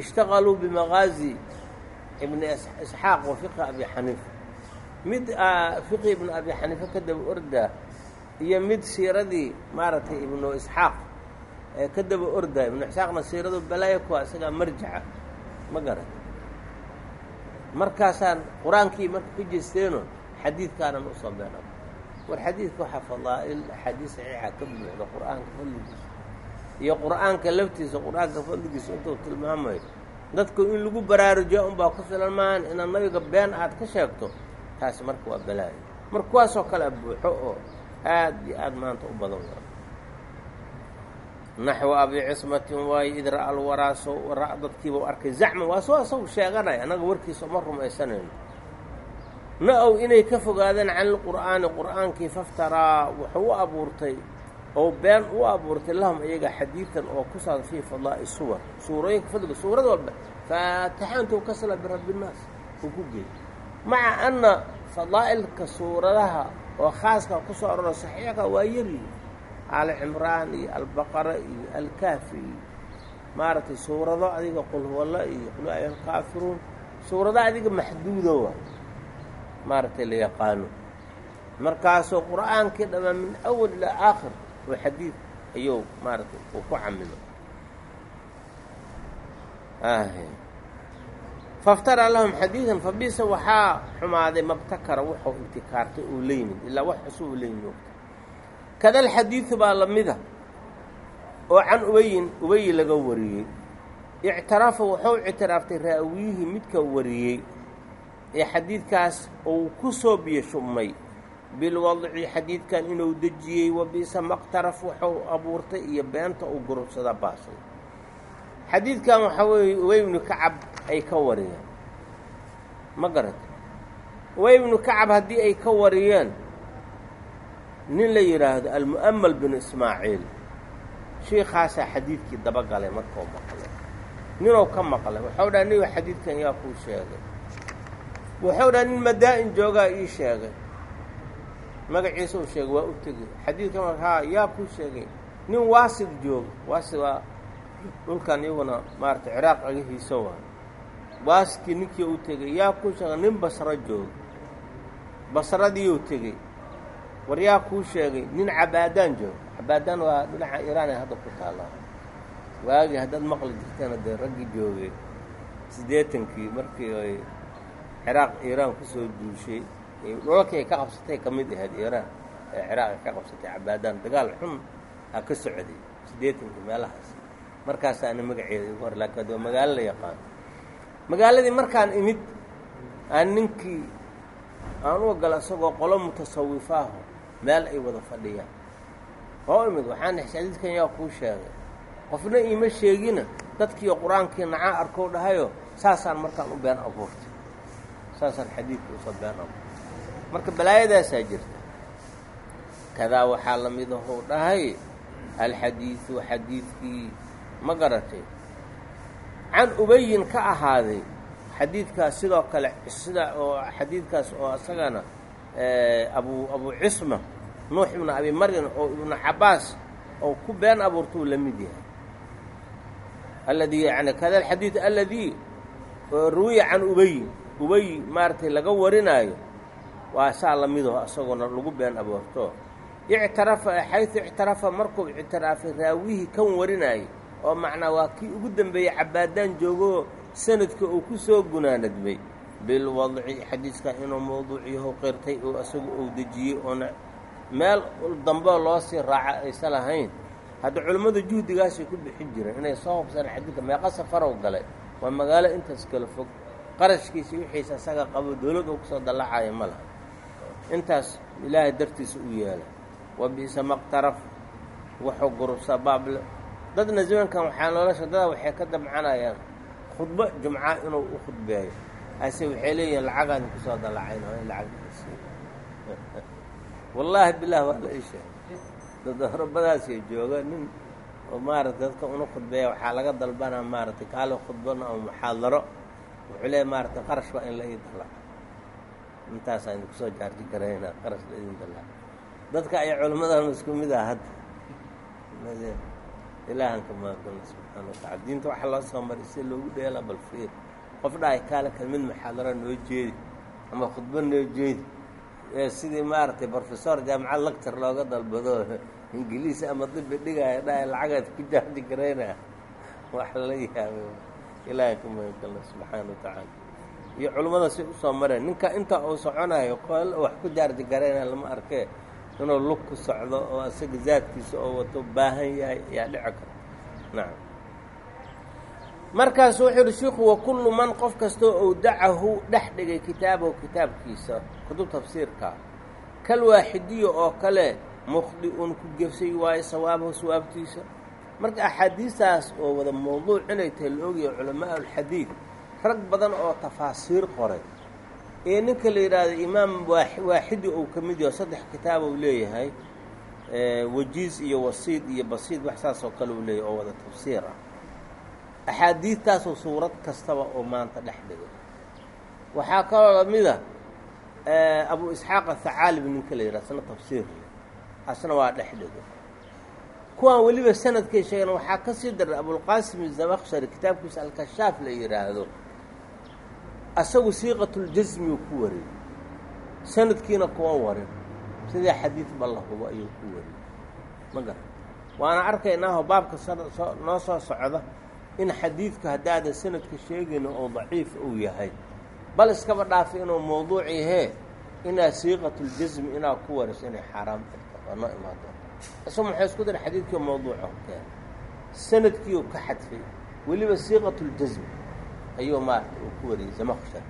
ishtaqaluu bimaqaazi ibni isxaaq wa fiqhi abi xaniifa mid fiqhi ibnu abi xaniifa ka daba ordaa iyo mid siiradii maaragtay ibnu isxaaq ee ka daba ordaa ibnu isxaaqna siiradu balaaya kuwa isagaa marjaca ma garan. Markaasaan qur'aankii marka ka jeesteeno xadiidkaanan u soo beena war xadiidka waxaa fadaa'il axaadiis saxiixa ka buuxda qur'aanka fadligiisa iyo qur'aanka laftiisa qur'aanka fadligiisa intuu tilmaamayo dadku in lagu baraarujiya unbaa ku filan maahan inaad nabiga been aad ka sheegto taasi marka waa balaayo marka kuwaasoo kale buuxo oo aad iyo aad maanta u badan waa naxwu abi cismatin waayo id ra'a alwaraa soo ra dadkiiba arkay. Zacman waa soo asagu sheeganaya annaga warkiisa uma rumaysanayno. Na-ow inay ka fogaadeen can ilqur'aani qur'aankii faftaraa wuxuu u abuurtay oo been u abuurtay lahum iyaga xadiidan oo ku saabsan fii fadaa'i suwar. Suurooyinka fadliga suurad walba faatixaantuu kasla birabbi nnaas uu ku geeyey maca anna fadaa'ilka suuradaha oo khaaska ku soo aroro saxiixa waa yaryihi aali cimraan iyo albaqara iyo alkaafi iyo maaragtay suurado adiga qulhuwalla iyo qul ayuha alkaafiruun suurado adiga maxduuda waa maaragtay la yaqaano. Markaasoo qur'aankii dhammaan min awal ilaa aakhir oo xadiid ayuu maaragtay uu ku camilo. Faftara lahum xadiidan fabisa waxaa xumaaday mabtakara wuxuu ibtikaartay uu la yimid ilaa wax cusub uu la yimid ogta kada alxadiidu baa lamida oo can ubayin ubayi laga wariyey. Ictirafa wuxuu ictiraaftay raawiyihii midka wariyey ee xadiidkaas uu ku soo biyo shubmay bilwadci xadiidkan inuu dejiyey wabiisa maqtaraf wuxuu abuurtay iyo beenta uu gurubsada baasay xadiidkan waxaa weeye ubay ibnu kacab ay ka wariyeen. Ma garata ubay ibnu kacab haddii ay ka wariyeen nin la yidhaahdo almu'amal binu ismaaciil. Shiikaasaa xadiidkii dabagalay markuu maqlay. Ninuu ka maqlay. Waxau dhaha niga xadiidkan yaa kuu sheegay. Wuxuu dhaha nin madaa-in joogaa ii sheegay magaciisa uu sheegay waa u tegey. Xadiidkan marka haa yaa kuu sheegay. Nin waasid jooga waasid waa dhulkan iyaguna maarata ciraaq agahiisa waa. Waasidkii ninkii u tegey yaa kuu sheegay nin basro jooga basradiiuu tegey. War yaa kuu sheegay nin cabaadaan jooga cabaadaan waa dhinaca iiraan ee hadda ku taallaa waagii haddaad maqli jirtana dee raggii joogay siddeetankii markii ay ciraaq iiraan ku soo duushay dholalkii ay ka qabsatay ka mid ahayd iiraan ee ciraaq ay ka qabsatay cabaadaan dagaal xun aa ka socday siddeetankii meelahaas. Markaasaana magaceeda igu hor laakiin waa magaalo la yaqaano magaaladii markaan imid aan ninkii aan u ogala isagoo qolo mutasawifaaho meel ay wada fadhiyaan. Oo imid waxaan xadiidkan yaa kuu sheegay. Qofna iima sheegina dadkiiyo qur'aankii nacaa arkow dhahayo saasaan markaan u been abuurtay. Saasaan xadiidka u soo been abuurtay marka balaayadaasaa jirta kadaa waxaa la mid dhahay alxadiidu xadiidkii ma garatay. Can ubayin ka ahaaday xadiidkaas sidoo kale sida oo xadiidkaas oo isagana abu abu cisma nuux ibnu abi maryam oo ibnu cabaas oo ku been abuurta uu la mid yahay. Alladii yani kada alxadiid aladii ruwiya can ubayin ubay maaragtay laga warinaayo waa saa la midaho isagoona lagu been abuurto. Ictarafa xaysu ictarafa markuu ictiraafay raawihii kan warinaayay oo macnaa waa kii ugu dambeeyey cabaadaan joogoo sanadka uu ku soo gunaanadmay. Bilwadci xadiiskan inuu mawduuc yaho qirtay oo isagu uu dejiyey oona meel dambeo loo sii raaca aysan lahayn. Hadda culimmadu juhdigaasay ku bixin jireen inay soo hubsaan xadiidka meeqa safarow galay. Waa magaalo intaas kala fog. Qarashkiisa wixiisa isaga qabo dowlad uu ku soo dallacayo ma laha intaas ilaahay dartiisa u yeelay. Wa bi'sa maqtaraf wuxuu gurubsaa baable dadna zamankan waxaa nolosha dada waxay ka damcanayaan khudbo jumca inuu u khudbeeyo. Hase waxay leeyihiin lacagaan ku soo dalacayn in lacag [laughs] wallaahi bilah waa la isha dad horabadaasay jooga nin oo maaragtay dadka una khudbeeya waxaa laga dalbanaa maaragtay kaalo khudbana oo muxaadaro. Wuxuu leeya maaragtay qarash baa in la ii dalaco intaasaa idinku soo jaarji garaynaa qarash la. Idin dalaco dadka ay culimmadan isku mid ah hadda ilaahanka maadana subxaana watacala diinta waxaa loo soo maray si loogu dheela bal fiir. Qof dhahay kaale kelmid muxaadaro noo jeedi? Ama khudbo noo jeedi? Ee sidii maaragtay brofesor jaamacad lactor looga dalbado [laughs] ingiliis ama dibi dhigaayo dhahay lacagaad ku jaarji garaynaa [laughs] wax lala yaabay ilaahanka maadana subxaana watacaala iyo culimmada si u soo mareen. Ninka inta uu soconayo qool wax ku jaarji garaynaa lama arkee inuu lug ku socdo oo isaga zaadkiisa oo wato baahan yahay ayaa dhici karta nacam markaasu wuxuu uhi shiku wa kullu man qof kastoo owdacahu dhex dhigay kitaabahu kitaabkiisa kutub tafsiirka. Kal waaxidiyo oo kale mukhdi-un ku gefsay waayo sawaabahu sawaabtiisa. Marka axaadiistaas oo wada mawduuc inay tahay la ogyahay culamaa ulxadiid rag badan oo tafaasiir qoray ee ninka la yidhaahdo imaam waaxidi uu ka mid yaho saddex kitaab uu leeyahay wajiiz iyo wasiid iyo basiid wax saas oo kale uu leeyahay oo wada tafsiir ah. Axaadiidtaasoo suurad kastaba oo maanta dhex dhigay. Waxaa kaloo lamida abu isxaaq athacaalib ninka la yidhahdo asna tafsiir. Asna waa dhex dhigay. Kuwaan weliba sanadkay sheegeen waxaa ka daray abulqaasim izabakshari kitaabkiisa alkashaaf la yidhaahdo asagu siiqatuljasmiu ku wariyey. Sanadkiina kuma warin. Sidii xadiid balla hubo ayuu ku wariyey. Ma garan. Waana arkaynaaho baabka noo soo socda in xadiidku haddaadan sanadka sheegayna oo daciif uu yahay. Bal iskaba dhaafa inuu mawduuc yahee inaad siiqatuljasmi inaad ku wariso inay xaaraam tahay waa noo imaan doonta isagu maxay isku dara xadiidkii mawduuca keen? Sanadkiiu ka xadfay. Weliba siiqatuljasmi ayuu maarata uu ku wariyey zamaqshar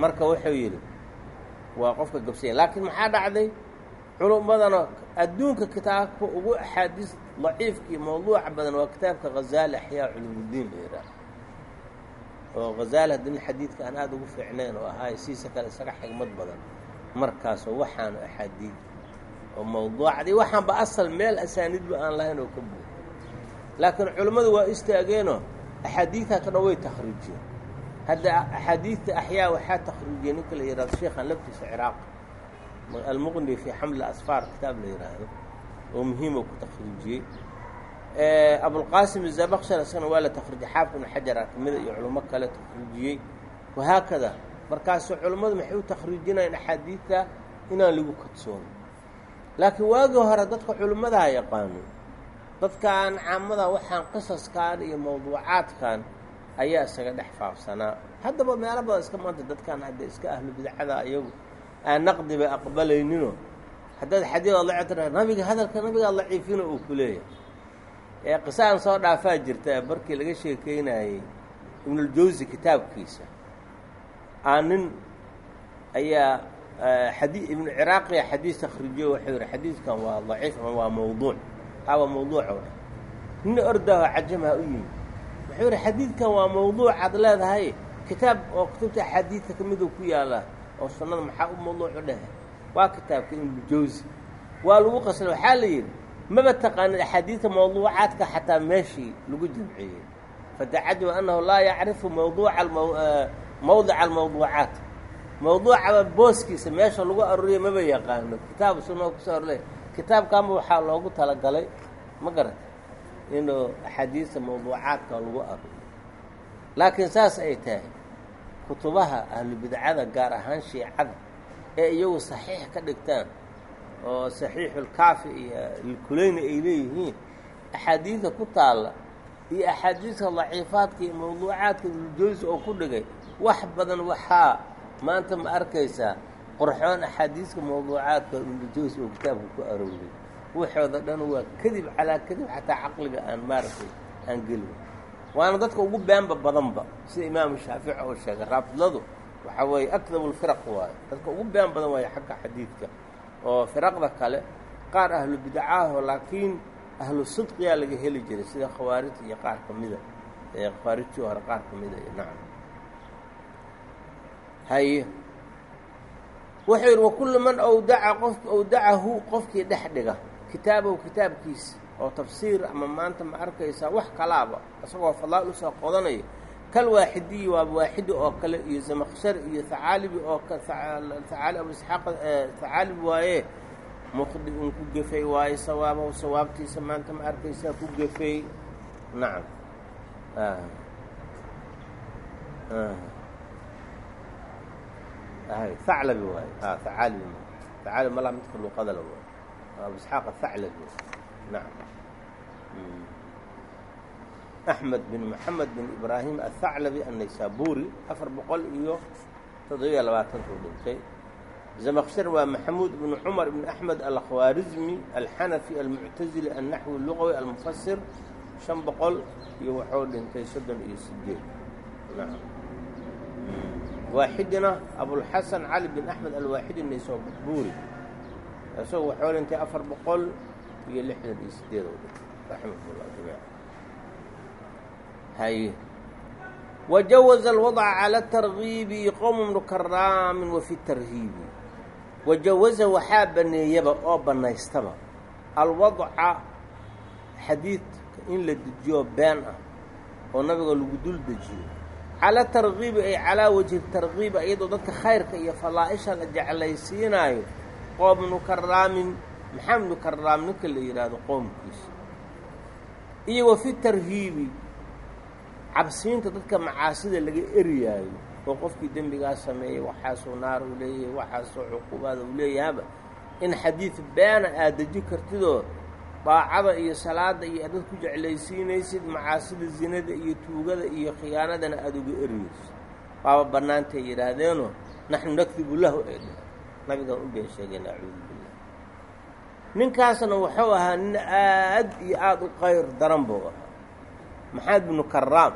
marka wuxuu yidhi waa qofka gabsanya laakiin maxaa dhacday? Culummadana adduunka kitaabka ugu axaadiis daciifkii mawduuca badan waa kitaabka hazaali axyaa culumudiin la yidhaah oo hazaali haddina xadiidka aan aada ugu fiicnayn oo ahaay siisa kale isaga xigmad badan markaasoo waxaanu axaadiid oo mawduucdii waxaanba asal meel asaaniidba aan lahayn oo ka buuxo laakiin culimmadu waa istaageenoo axaadiidtaa ka dhan way takhriijiyeen hadda axaadiidta axyaa waxaa takhriijiyey ninka la yidhahdo sheekhan laftiisa ciraaq. Almuqni fii xamli asfaar kitaab la yidhaahdo oo muhiimo ku takhriijiyey abulqaasim zabakshar isagana waa la takhriijiyey xaafid ibnu xajara kamida iyo culummo kale takhriijiyey wahaakada markaasu culummadu maxay u takhriijinayaan axaadiidta inaan lagu kadsoonin laakiin waagii hore dadka culimmadaa yaqaano dadkan caamada waxaan qisaskan iyo mawduucaadkan ayaa isaga dhex faafsanaa haddaba meelo badan iska maanta dadkan hadda iska ahlu bidcada ayagu aan naqdiba aqbalayninoo haddaad xadiid ad la nabiga hadalka nabigaa daciifina uu ku leeyahay. Ee qisa aan soo dhaafaa jirta barkii laga sheekeynayey ibnuljawsi kitaabkiisa aa nin ayaa xadi ibnu ciraaqiya xadiis takhriijiyo wuxuu yihi xadiidkan waa daciif ama waa mawduuc hawa mawduuca nin ordaaho cajamaha u yimid wuxuu yihi xadiidkan waa mawduuc aad leedahay. Kitaab oo kutubta axaadiidka ka miduu ku yaallaa oo sunnada maxaa u mawduucu dhehe waa kitaabka ibnujawsi waa lagu qasla waxaa la yidhi maba taqaanid axaadiidta mawduucaadka xataa meeshii lagu jamciyey. Fadacajaba annahu laa yacrifu mawduuca mawdica almawduucaat mawduucaba booskiisa meesha lagu arooriya maba yaqaano. Kitaab sunoo ku soo orley kitaabkanba waxaa loogu talagalay ma garata inuu axaadiista mawduucaadka lagu arooriyo laakiin saas ay tahay kutubaha ahlubidcada gaar ahaan shiicada ee iyagu saxiix ka dhigtaan oo saxiixulkaafi iyo ilkuleyni ay leeyihiin axaadiidta ku taalla iyo axaadiidka daciifaadka iyo mawduucaadka ibnujawsi oo ku dhigay wax badan waxaa maanta ma arkaysaa qorxoon axaadiiska mawduucaadka ibnujawsi oo kitaabka ku arooriyay waxooda dhan waa kadib calaa kadib xataa caqliga aan maaragtay aan gelin waana dadka ugu beenba badanba sida imaamu shaafici oo sheegay raafidladu waxaa weeye akdabu lfiraq waayo dadka ugu been badan waayo xagga xadiidka oo firaqda kale qaar ahlu bidcaho laakiin ahlu sidqiyaa laga heli jiray sida khawaarijta iyo qaar ka mida ee khawaarijtii hore qaar ka mida iyo nacam. Haye wuxuu yidhi wakullu man awdaca qof awdacahu qofkii dhex dhiga kitaabow kitaabkiisa oo tafsiir ama maanta ma arkaysaa wax kalaaba isagoo fadaal u soo qodanaya kal waaxidiyi waaba waaxidi oo kale iyo zamaqshar iyo hacaalibi oo hacaali abu isxaaq hacaalibi waaye. Muqdi un ku gefay waaye sawaabahu sawaabtiisa maanta ma arkaysaa ku gefay. Nacam haclabi waaye. Hacaalibi hacaalibi malaa midka luqada la abu isxaaq haclabi nacam axmed bin moxamed bin ibraahim athaclabi annaysaburi afar boqol iyo toddobiyo labaatanka u dhintay zamaqshar waa maxamuud ibnu cumar ibn axmed alkhawaarizmi alxanafi almuctazili annaxwi luqawi almufasir shan boqol iyo wuxuu dhintay soddon iyo sideed waaxidina abulxasan cali bin axmed alwaaxidi naysaburi isagu wuxuu dhintay afar boqol iyo lixdan iyo sideed u dhintay raximahullah jamiica haye wajawaza alwadca cala atargiibi qowm bnu karaamin wafi tarhiibi. Wajawaza waxaa baneeyaba oo bannaystaba. Alwadca xadiidka in la dejiyo been ah oo nabiga lagu dul dejiyo. Cala targiibi ay calaa wajhi targiibi iyadoo dadka khayrka iyo falaa'isha la jeclaysiinaayo qoom bnu karaamin maxaa bnu karaam ninka la yidhaahdo qoomkiisa. Iyo wafi tarhiibi cabsiinta dadka macaasida laga eriyaayo oo qofkii dembigaa sameeyey waxaasoo naar uu leeyahay waxaasoo cuqubaada uu leeyahaba in xadiid beena aad deji kartidoo daacada iyo salaada iyo adad ku jeclaysiinaysid macaasida zinada iyo tuugada iyo khiyaanadana aada uga eriyeyso waaba bannaantay yidhaahdeenoo naxnu nakdibu lahu ay dheh nabigaan u been sheegeen acuudu billah ninkaasna wuxuu ahaa nin aad iyo aada u qayr daran buu ahaa. Maxamed binu karaam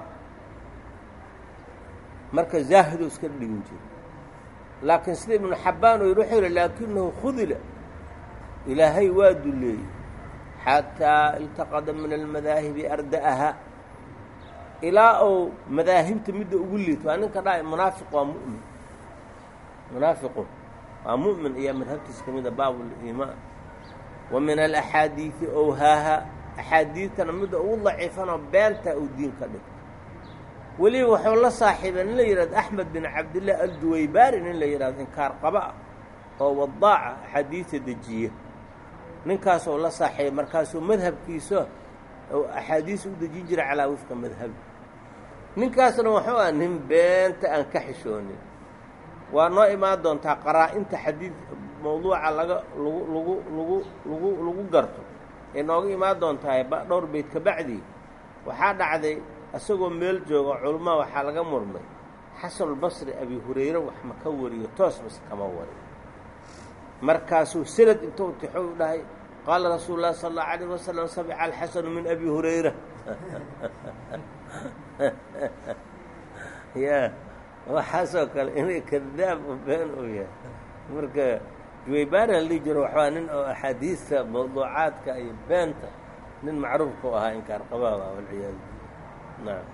marka zaahidoo iska dhigin jira laakiin sida ibnu xabbaan oo yidhi wuxuu yihi laakinahu khudila. Ilaahay waa duleeyey. Xataa iltaqada min almadaahibi arda'aha. Ilaa ou madaahibta midda ugu liito. Waa ninka dhahay munaafiq waa mu'min. Munaafiqu waa mu'min ayaa madhabtiisa ka mida baabuliimaan wa min alaxaadiidi owhaaha axaadiidtana midda ugu daciifanoo beenta uu diin ka dhigto. Weliba waxuu la saaxiibay nin la yidhahdo axmed bin cabdillaah alduwaybaari nin la yidhahdo inkaar qaba ah oo wadaaca axaadiidta dejiya. Ninkaasoo la saaxiibay markaasuu madhabkiisa oo axaadiis u dejin jira calaa wifka madhabi. Ninkaasna wuxuu ah nin beenta aan ka xishoonin waa noo imaan doontaa qaraa-inta xadiid mawduuca laga lagu lagu lagu lagu lagu garto. Ee nooga imaan doontahay ba dhowr beyd ka bacdii waxaa dhacday isagoo meel jooga culmaa waxaa laga murmay xasanulbasri abi hurayre wax ma ka wariyo toos bas kama wari. Markaasuu sanad intuu tixou dhahay qaala rasuulu llahi sala allahu alayh wasalam samica alxasanu min abi hurayra [laughs] waxaasoo kale inay kadaab u been uu yahay. Marka juwaybaari la dhihi jiro waxbaa nin oo axaadiista mawduucaadka iyo beenta nin macruufka u ahaa inkaar qabaaba walciyaadu naam.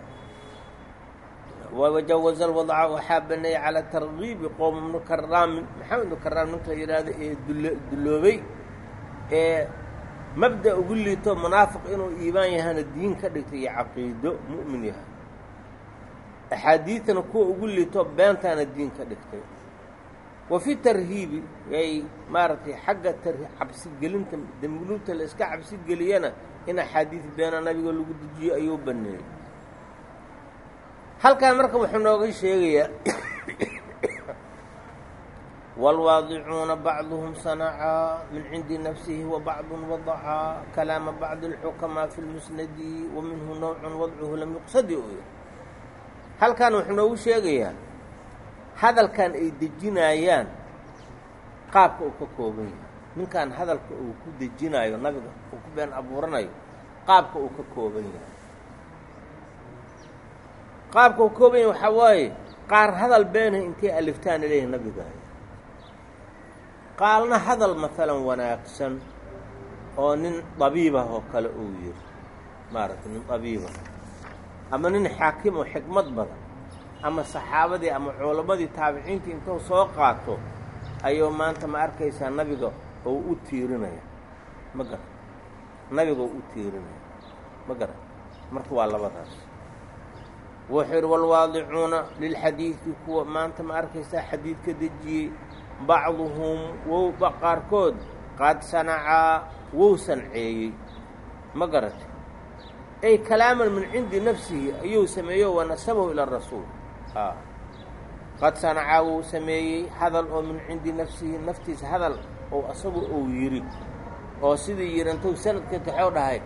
Wajawaza alwadca waxaa baneeyey calaa targiibi qowm ibnu karaamin maxamed ibnu karaam ninka yidhaahdo ee dulo duloobay ee mabda ugu liito munaafiq inuu iimaan yahana diin ka dhigtay iyo caqiido mu'min yahay axaadiidtana kuwa ugu liito beentaana diin ka dhigtay. Wa fi tarhiibi ay maaragtay xagga cabsigelinta dembuluubta la iska cabsigeliyana in axaadiid beena nabiga lagu dejiyo ayuu baneeyey. Halkan marka wuxuu nooga sheegayaa wاlwaadicuuna bacduhum sanacaa min cindi nafsihi wabacdu wadacaa kalaama bacdi اlxukamaa fi lmusnadi wa minhu nowcu wadcuhu lam yuqsadi yahy halkan wuxuu noogu sheegayaa hadalkan ay dejinayaan qaabka uu ka kooban yahay. Ninkan hadalka uu ku dejinayo nabiga uu ku been abuuranayo qaabka uu ka kooban yahay. Qaabka uu kooban yahay waxaa waaye qaar hadal beenah intay aliftaan ilayhi nabigaay qaalna hadal maalan wanaagsan oo nin dabiibah oo kale uu yiri. Maaragtay nin dabiibah ama nin xaakim oo xikmad badan ama saxaabadii ama culammadii taabiciintii intuu soo qaato ayuu maanta ma arkaysaa nabiga oo u tiirinaya. Ma garan nabiga oo u tiirinaya. Ma garan marka waa labadaas. Wuxuu yidhi walwaadicuuna lilxadiidi kuwa maanta ma arkaysaa xadiidka dejiyey. Bacduhum wowba qaarkood qad sanacaa wow sanceeyey. Ma garatay ay kalaaman min cindi nafsihi ayuu sameeyo wanasabahu ila rasuul qad sanacaa wuu sameeyey hadal oo min cindi nafsihi naftiisa hadal oo asagu uu yidhi oo sidii yidhi intuu sanadka taxow dhahay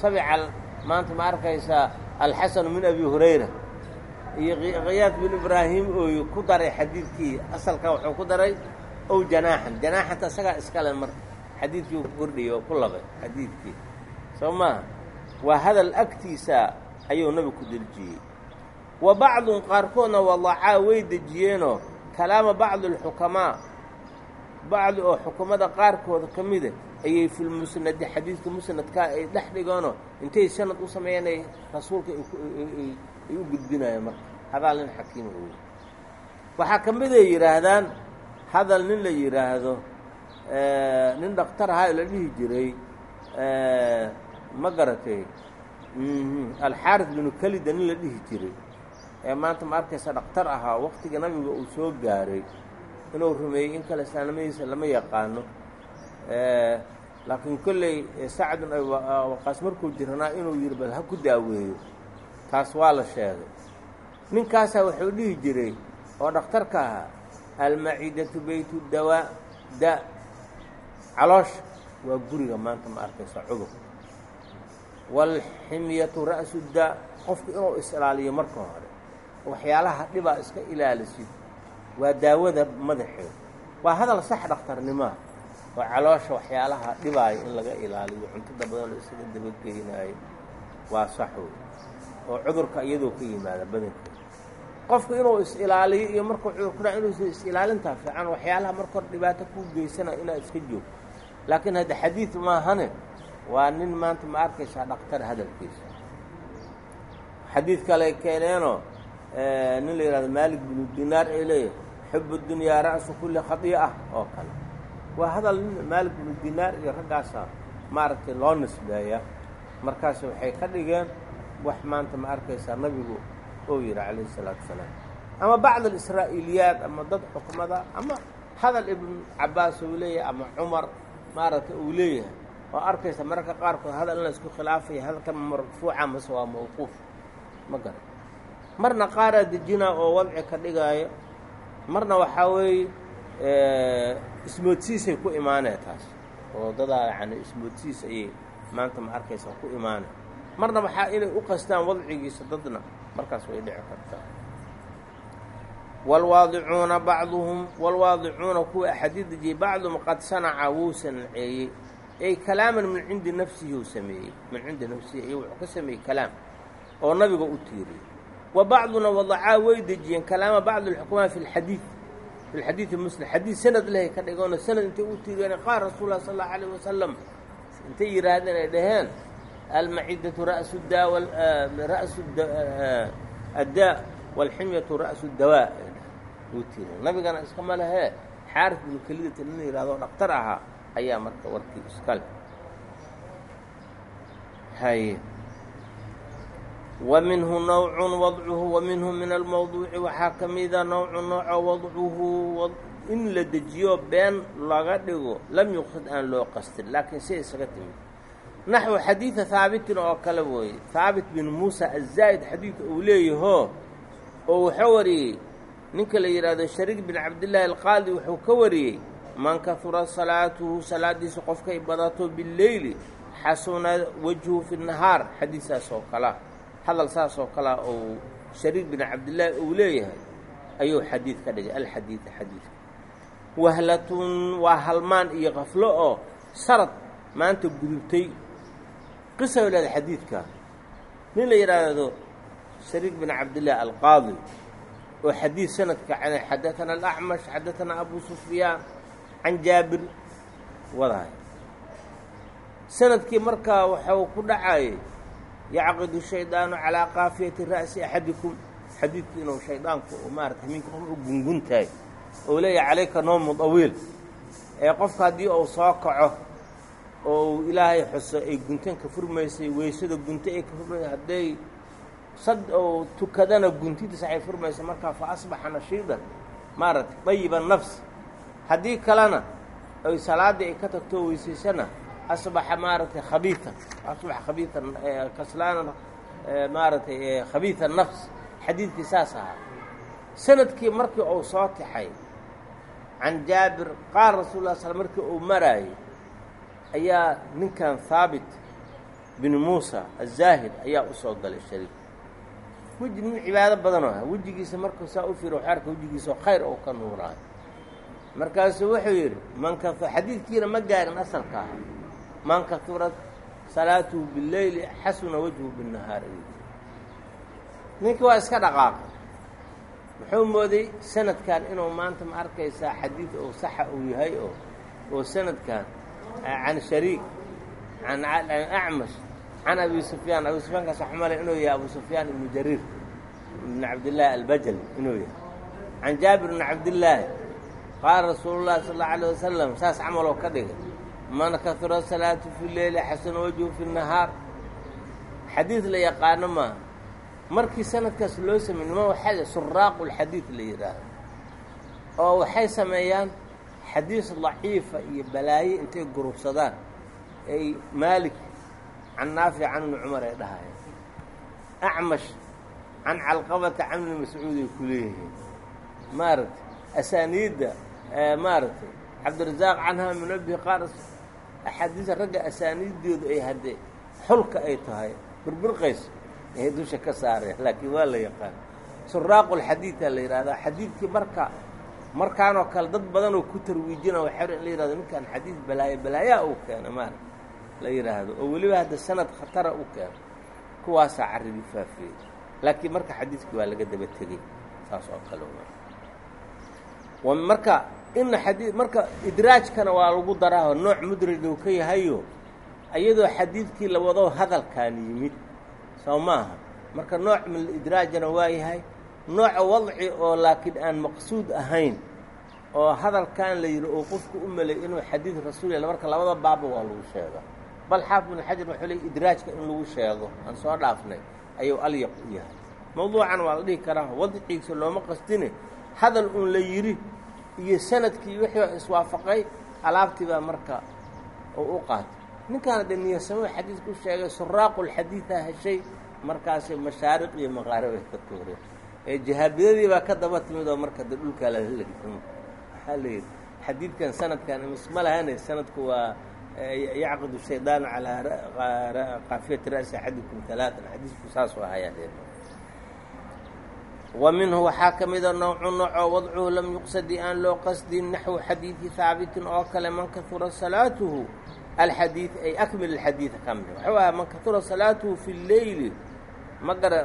sabical maanta ma arkaysaa alxasanu min abi hurayra iyo khiyaad bin ibraahim ooy ku daray xadiidkii asalka wuxuu ku daray ow janaaxan janaaxanta isagaa iskale marka xadiidkii uu ku kordhiyey oo ku labay xadiidkii soo maaha waa hadal agtiisa ayuu nabigu ku dejiyey wa bacdun qaarkoodna wadacaa way dejiyeenoo kalaama bacdi alxukamaa bacdi oo xukumada qaarkooda ka mida ayay filmusnadi xadiidka musnadkaa ay dhex dhigeenoo intay sanad u sameeyeen ay rasuulka ay u gudbinayeen marka. Hadaal nin xakiima ooy waxaa ka mid ay yidhaahdaan hadal nin la yidhaahdo nin dhaktar ahaa la dhihi jiray ma garatay alxaaris binu kalida nin la dhihi jiray. Ee maanta ma arkaysa dhaktar ahaa waktiga nabiga uu soo gaaray inuu rumeeyey in kale islaamadiisa lama yaqaano. Laakiin kolley sacdun waqaas markuu jirnaa inuu yidhi bal ha ku daaweeyo. Taas waa la sheegay. Ninkaasaa wuxuu dhihi jiray oo dhakhtarka ahaa almacidatu baytu dawaa da caloosha. Waa guriga maanta ma arkaysa cudur waalximyatu ra'su daa qofku inuu is-ilaaliyo marka hore waxyaalaha dhibaa iska ilaalisid waa daawada madaxeeda waa hadal sax dhakhtarnimaa oo caloosha waxyaalaha dhibaaya in laga ilaaliyo cuntada badan la isaga dabageynaayo waa sax wey oo cudurka iyadoo ka yimaada badankeeda qofku inuu is-ilaaliyo iyo markuu cudur ku dhac inuusa is-ilaalintaa fiican waxyaalaha marka hore dhibaato kuu geysana inaad iska joogto laakiin hadda xadiid maahane waa nin maanta ma arkaysaa dhakhtar hadalkiisa? Xadiid kale keeneenoo nin la yidhahdo maalik binu dinaar ay leeyahay xubu dunyaa ra'su kulli khadii'a oo kale. Waa hadal nin maalik binu dinaar iyo raggaasa maaragtay loo nisbeeya. Markaas waxay ka dhigeen wax maanta ma arkaysaa nabigu ou yidhi calayhi isalaatu wasalaam ama bacd alisraa'iiliyaat ama dad xukmada ama hadal ibn cabaas uu leeyahay ama cumar maaragtay uu leeyahay oo arkaysa mararka qaarkood hadal in la khilaafaya hadalkan marfuuca mase waa mawquuf. Ma garan marna qaaraa dejinaa oo wadci ka dhigaayo marna waxaa weeye ismoodsiisay ku imaanaya taas. Oo dadaa yacni ismoodsiis ayay maanta ma arkaysa ku imaanaya marna waxaa inay u qastaan wadcigiisa dadna markaas way dhici kartaa. Waalwaadicuuna bacduhum waalwaadicuuna kuwa axaadiid dejiyey bacduhum qad sanaca wuu sanceeyey ay kalaaman min cindi nafsihi uu sameeyey. Min cindi nafsihi iyo wuxuu ka sameeyey kalaam oo nabiga u tiiriyey. Wa bacduna wadacaa way dejiyeen kalaama bacd alxukumaa fi lxadiid fi lxadiidi muslim. Xadiid sanad lehay ka dhigoona sanad intay u tiiriyeen qaal rasuul lah sal allahu alayh wasalam intay yidhaahdeen ay dhaheen almacidatu ra'su daa ra'su addaa waalximyatu ra'su dawaa. Uu tiiriyeen. Nabigana iskama lehee xaaris binu kelidata nin yidhahdo dhaktar ahaa ayaa marka warkii iskale haye wa minhu nawcun wadcuhu wa minhu min almawduuci waxaa ka mida nawcu nooco wadcuhu in la dejiyo been laga dhigo lam yuqsad aan loo qastin laakiin si isaga timid. Naxwu xadiida haabitin oo kale wooye haabit bin muusa azaa'id xadiidka uu leeyahoo oo wuxuu wariyey ninka la yidhaahdo shariik bin cabdillaahi alqaadi wuxuu ka wariyey man kahura salaatuhu salaadiisa qofkay badato bileyli xasuna wejhu fi nahaar xadiisaas oo kalea hadal saas oo kalea ou shariik bin cabdillaahi uu leeyahay ayuu xadiid ka dhigay alxadiida xadiidka wahlatun waa halmaan iyo kaflo oo sarad maanta gudubtay. Qisa leeda xadiidka. Nin la yidhaahdo shariik bin cabdillaahi alqaadi oo xadiid sanadka xadaana alacmash xadaanaa abu sufyaan can jaabir. Wadaay sannadkii markaa waxau ku dhacayay yacqidu shaydaanu calaa qaafiyati ra'si axadikum. Xadiidku inuu shaydaanku maarata minka qof u gunguntahay oo leeyahay calayka noomu dawiil ee qofka haddii uu soo kaco oo uu ilaahay xuso ay guntan ka furmaysay weysada gunta ay ka furmaysay hadday sad ou tukadana guntidiis ay furmaysa markaa fa asbaxa nashiidan maaragtay dayiba nafs haddii kalena ay salaaddii ay ka tagto weysaysana asbaxa maaragtay khabiitan asbaxa khabiitan kaslaana maaragtay khabiita nafs xadiidkii saas ahaa. Sanadkii markii uu soo taxay can jaabir qaal rasul lah sl markii uu maraayey ayaa ninkan haabit bin muusa azaahid ayaa u soo galay shariik weji nin cibaado badanoo aha wejigiisa markuu saa u fiiro waxu arka wejigiisao khayr oo ka nuuraayo markaasuu wuxuu yidhi xadiidkiina ma gaarin asalka aha man kahurat salaatuhu bileyli xasuna wajhu binnahaar ninkii waa iska dhaqaaqay. Wuxuu mooday sanadkan inuu maanta ma arkaysaa xadiid oo saxa uu yahay oo oo sanadkan can shariik can acmash can abi sufyaan. Abi sufyaankaas waxu malay inuu yahay abu sufyaan ibnu jariir ibn cabdillaahi albajali inuu yahay. Can jaabir ibni cabdillaahi qaala rasuulu llahi sal allau alay wasalam saas camaloo ka dhigay man kahura salaatu fi leyli xasana wajhu fi nahaar xadiid la yaqaano maaha markii sanadkaas loo sameey niman waxaa suraaqu lxadiid la yidhaahdo oo waxay sameeyaan xadiis daciifa iyo balaaye intay gurubsadaan ay maalik can naafic can ibni cumar ay dhahayeen acmash can calqabata can ibni mascuud ay ku leeyihiin maaragtay asaaniidda maaragtay cabdirasaaq canha munabihi qaar axaadiisa ragga asaaniiddoodu ay haddee xulka ay tahay birbirqayso ay dusha ka saareen laakiin waa la yaqaan. Suraaqulxadiidaa la yidhahdaa xadiidkii marka markaanoo kale dad badanoo ku tarwiijina waxaa la yidhahdo ninkan xadiid balaayo balaayaa uu keena maara la yidhaahdo oo weliba hadda sanad khatara u keeno kuwaasaa carrigii faafiyey. Laakiin marka xadiidkii waa laga daba tegey saas oo kale marka ina xadii marka idraajkana waa lagu daraaho nooc mudraj uu ka yahayo iyadoo xadiidkii la wado hadalkaan yimid. Soo maaha marka nooc min idraajana waa yahay nooca wadci oo laakiin aan maqsuud ahayn oo hadalkan la yidhi oo qofku u melay inuu xadiid rasuul yal marka labada baaba waa lagu sheega. Bal xaafid ibnu xajar wuxuu leey idraajka in lagu sheego aan soo dhaafnay ayuu alyaq u yahay. Mawduucan waa la dhihi karaa wadcigiisa looma qastine hadal uun la yidhi iyo sannadkii wixii iswaafaqay alaabtii baa marka uu u qaatay. Ninkaana dee niyasamo xadiidka u sheegay suraaqulxadiidaa heshay markaasi mashaariq iyo maqaarib ay ka tuureen. Ee jahaabiyadii baa ka daba timid oo marka de dhulkaa lala waxaa la yidhi xadiidkan sanadkan isma lahane sanadku waa yacqidu shaydaanu calaa qaafiyati ra'si axadikum alaatan xadiisku saasuu ahayaa wa minhu waxaa ka mida nawcu noocoo wadcuhu lam yuqsadi aan loo qasdin naxwu xadiidi haabitin oo kale man kahura salaatuhu alxadiid ay akmil alxadiida ka mida waxuu ahaa man kahura salaatuhu fi lleyli magara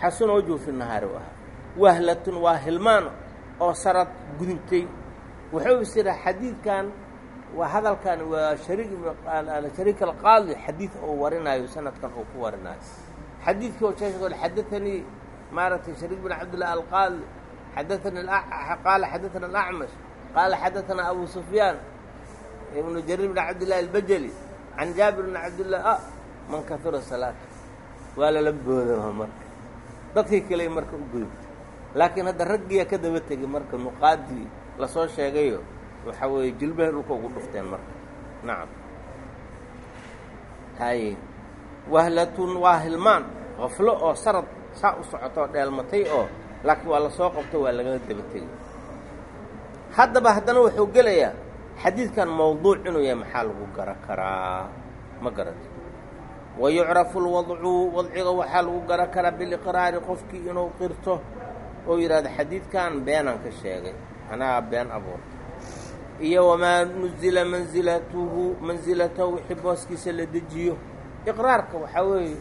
xasuna wajhu fi nahaari u ahaa. Wahlatun waa hilmaan oo sarad gudubtay. Wuxuu is yidhaa xadiidkan waa hadalkan waa shariik alqaadi xadiid oo warinaayo sanadkan uu ku warinaayo. Xadiidkii oo sheeg xadaanii maaragtay shariik bin cabdillah alqaadi xadaani qaala xadaana alacmash qaala xadaanaa abu sufyaan ibnu jariir bin cabdillahi albajeli can jaabir bn cabdillah a man kahura salaata waa lala boodama marka dadkii kale marka u gudubta laakiin hadda raggiyaa ka daba tegay marka nuqaadii la soo sheegayo waxaa weeye jilbahay dhulka ugu dhufteen marka. Nacam haye. Wahlatun waa hilmaan qaflo oo sarad saa u socotoo dheelmatay oo laakiin waa la soo qabto waa lagala daba tegay haddaba haddana wuxuu gelayaa xadiidkan mawduuc inuu yahay maxaa lagu gara karaa? Ma garata wa yucrafu lwadcu wadciga waxaa lagu gara karaa biliqraari qofkii inuu qirto oo yidhahdo xadiidkan beenaan ka sheegay. Anaa been abuurta iyo wamaa nuzila mansilatuhu mansilatahu wixii booskiisa la dejiyo. Iqraarka waxaa weeye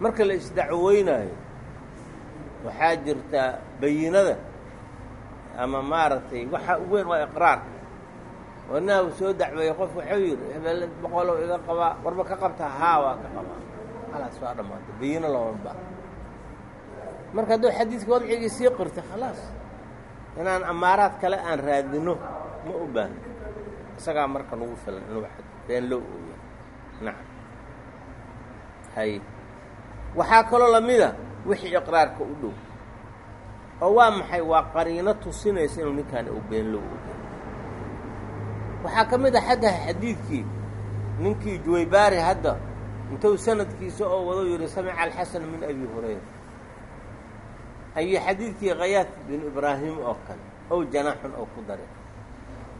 marka la isdacweynaayo waxaa jirta bayinada ama maaragtay waxa u weyn waa iqraarka wanaha uu soo dacweeyey qof waxuu yidhi hebel boqolow iga qabaa warba ka qabtaa haa waa ka qabaa khalaas waa dhammaantay bayino looma baa marka hadduu xadiidka wadcigii sii qirtay khalaas inaan amaaraad kale aan raadino ma u baahno isagaa marka lagu filan inuu been loo ooya nacam hay. Waxaa kaloo lamida wixii iqraarka u dhow. Oo waa maxay? Waa qariino tusinaysa inuu ninkaan uu been loo ooya waxaa ka mid a xaggaha xadiidkii. Ninkii juwaybaari hadda intuu sanadkiisa oo wado yidhi samica alxasan min abi hurayra. Ayuu xadiidkii khayaad bin ibraahim oo kale ow janaaxun oo ku daray.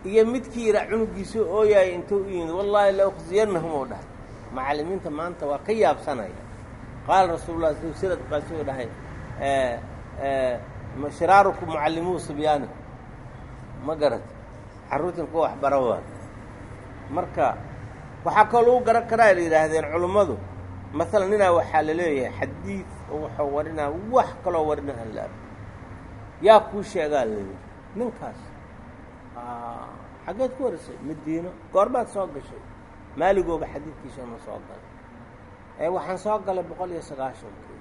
Iyo midkii yidhaa cunugiisa ooyaaya intuu u yimid wallaahi la ukhsiyannahum ou dhahay. Macallimiinta maanta waa ka yaabsanaya qaala rasuululah suu sanad qaasuu dhahay shiraarukum mucallimuu sibyaani ma garata carruurtan kuwa waxbara waa marka waxaa kaloo lagu garan karaa la yidhaahdeen culummadu maalan ninaa waxaa la leeyahay xadiid oo waxuu warinaa wax kaloo warina aan la arko yaa kuu sheegaa layidhi ninkaas xaggeed ku warisay madiino goorbaad soo gashay maaligooba xadiidkiisa ma soo galay waxaan soo galay boqol iyo sagaashankii.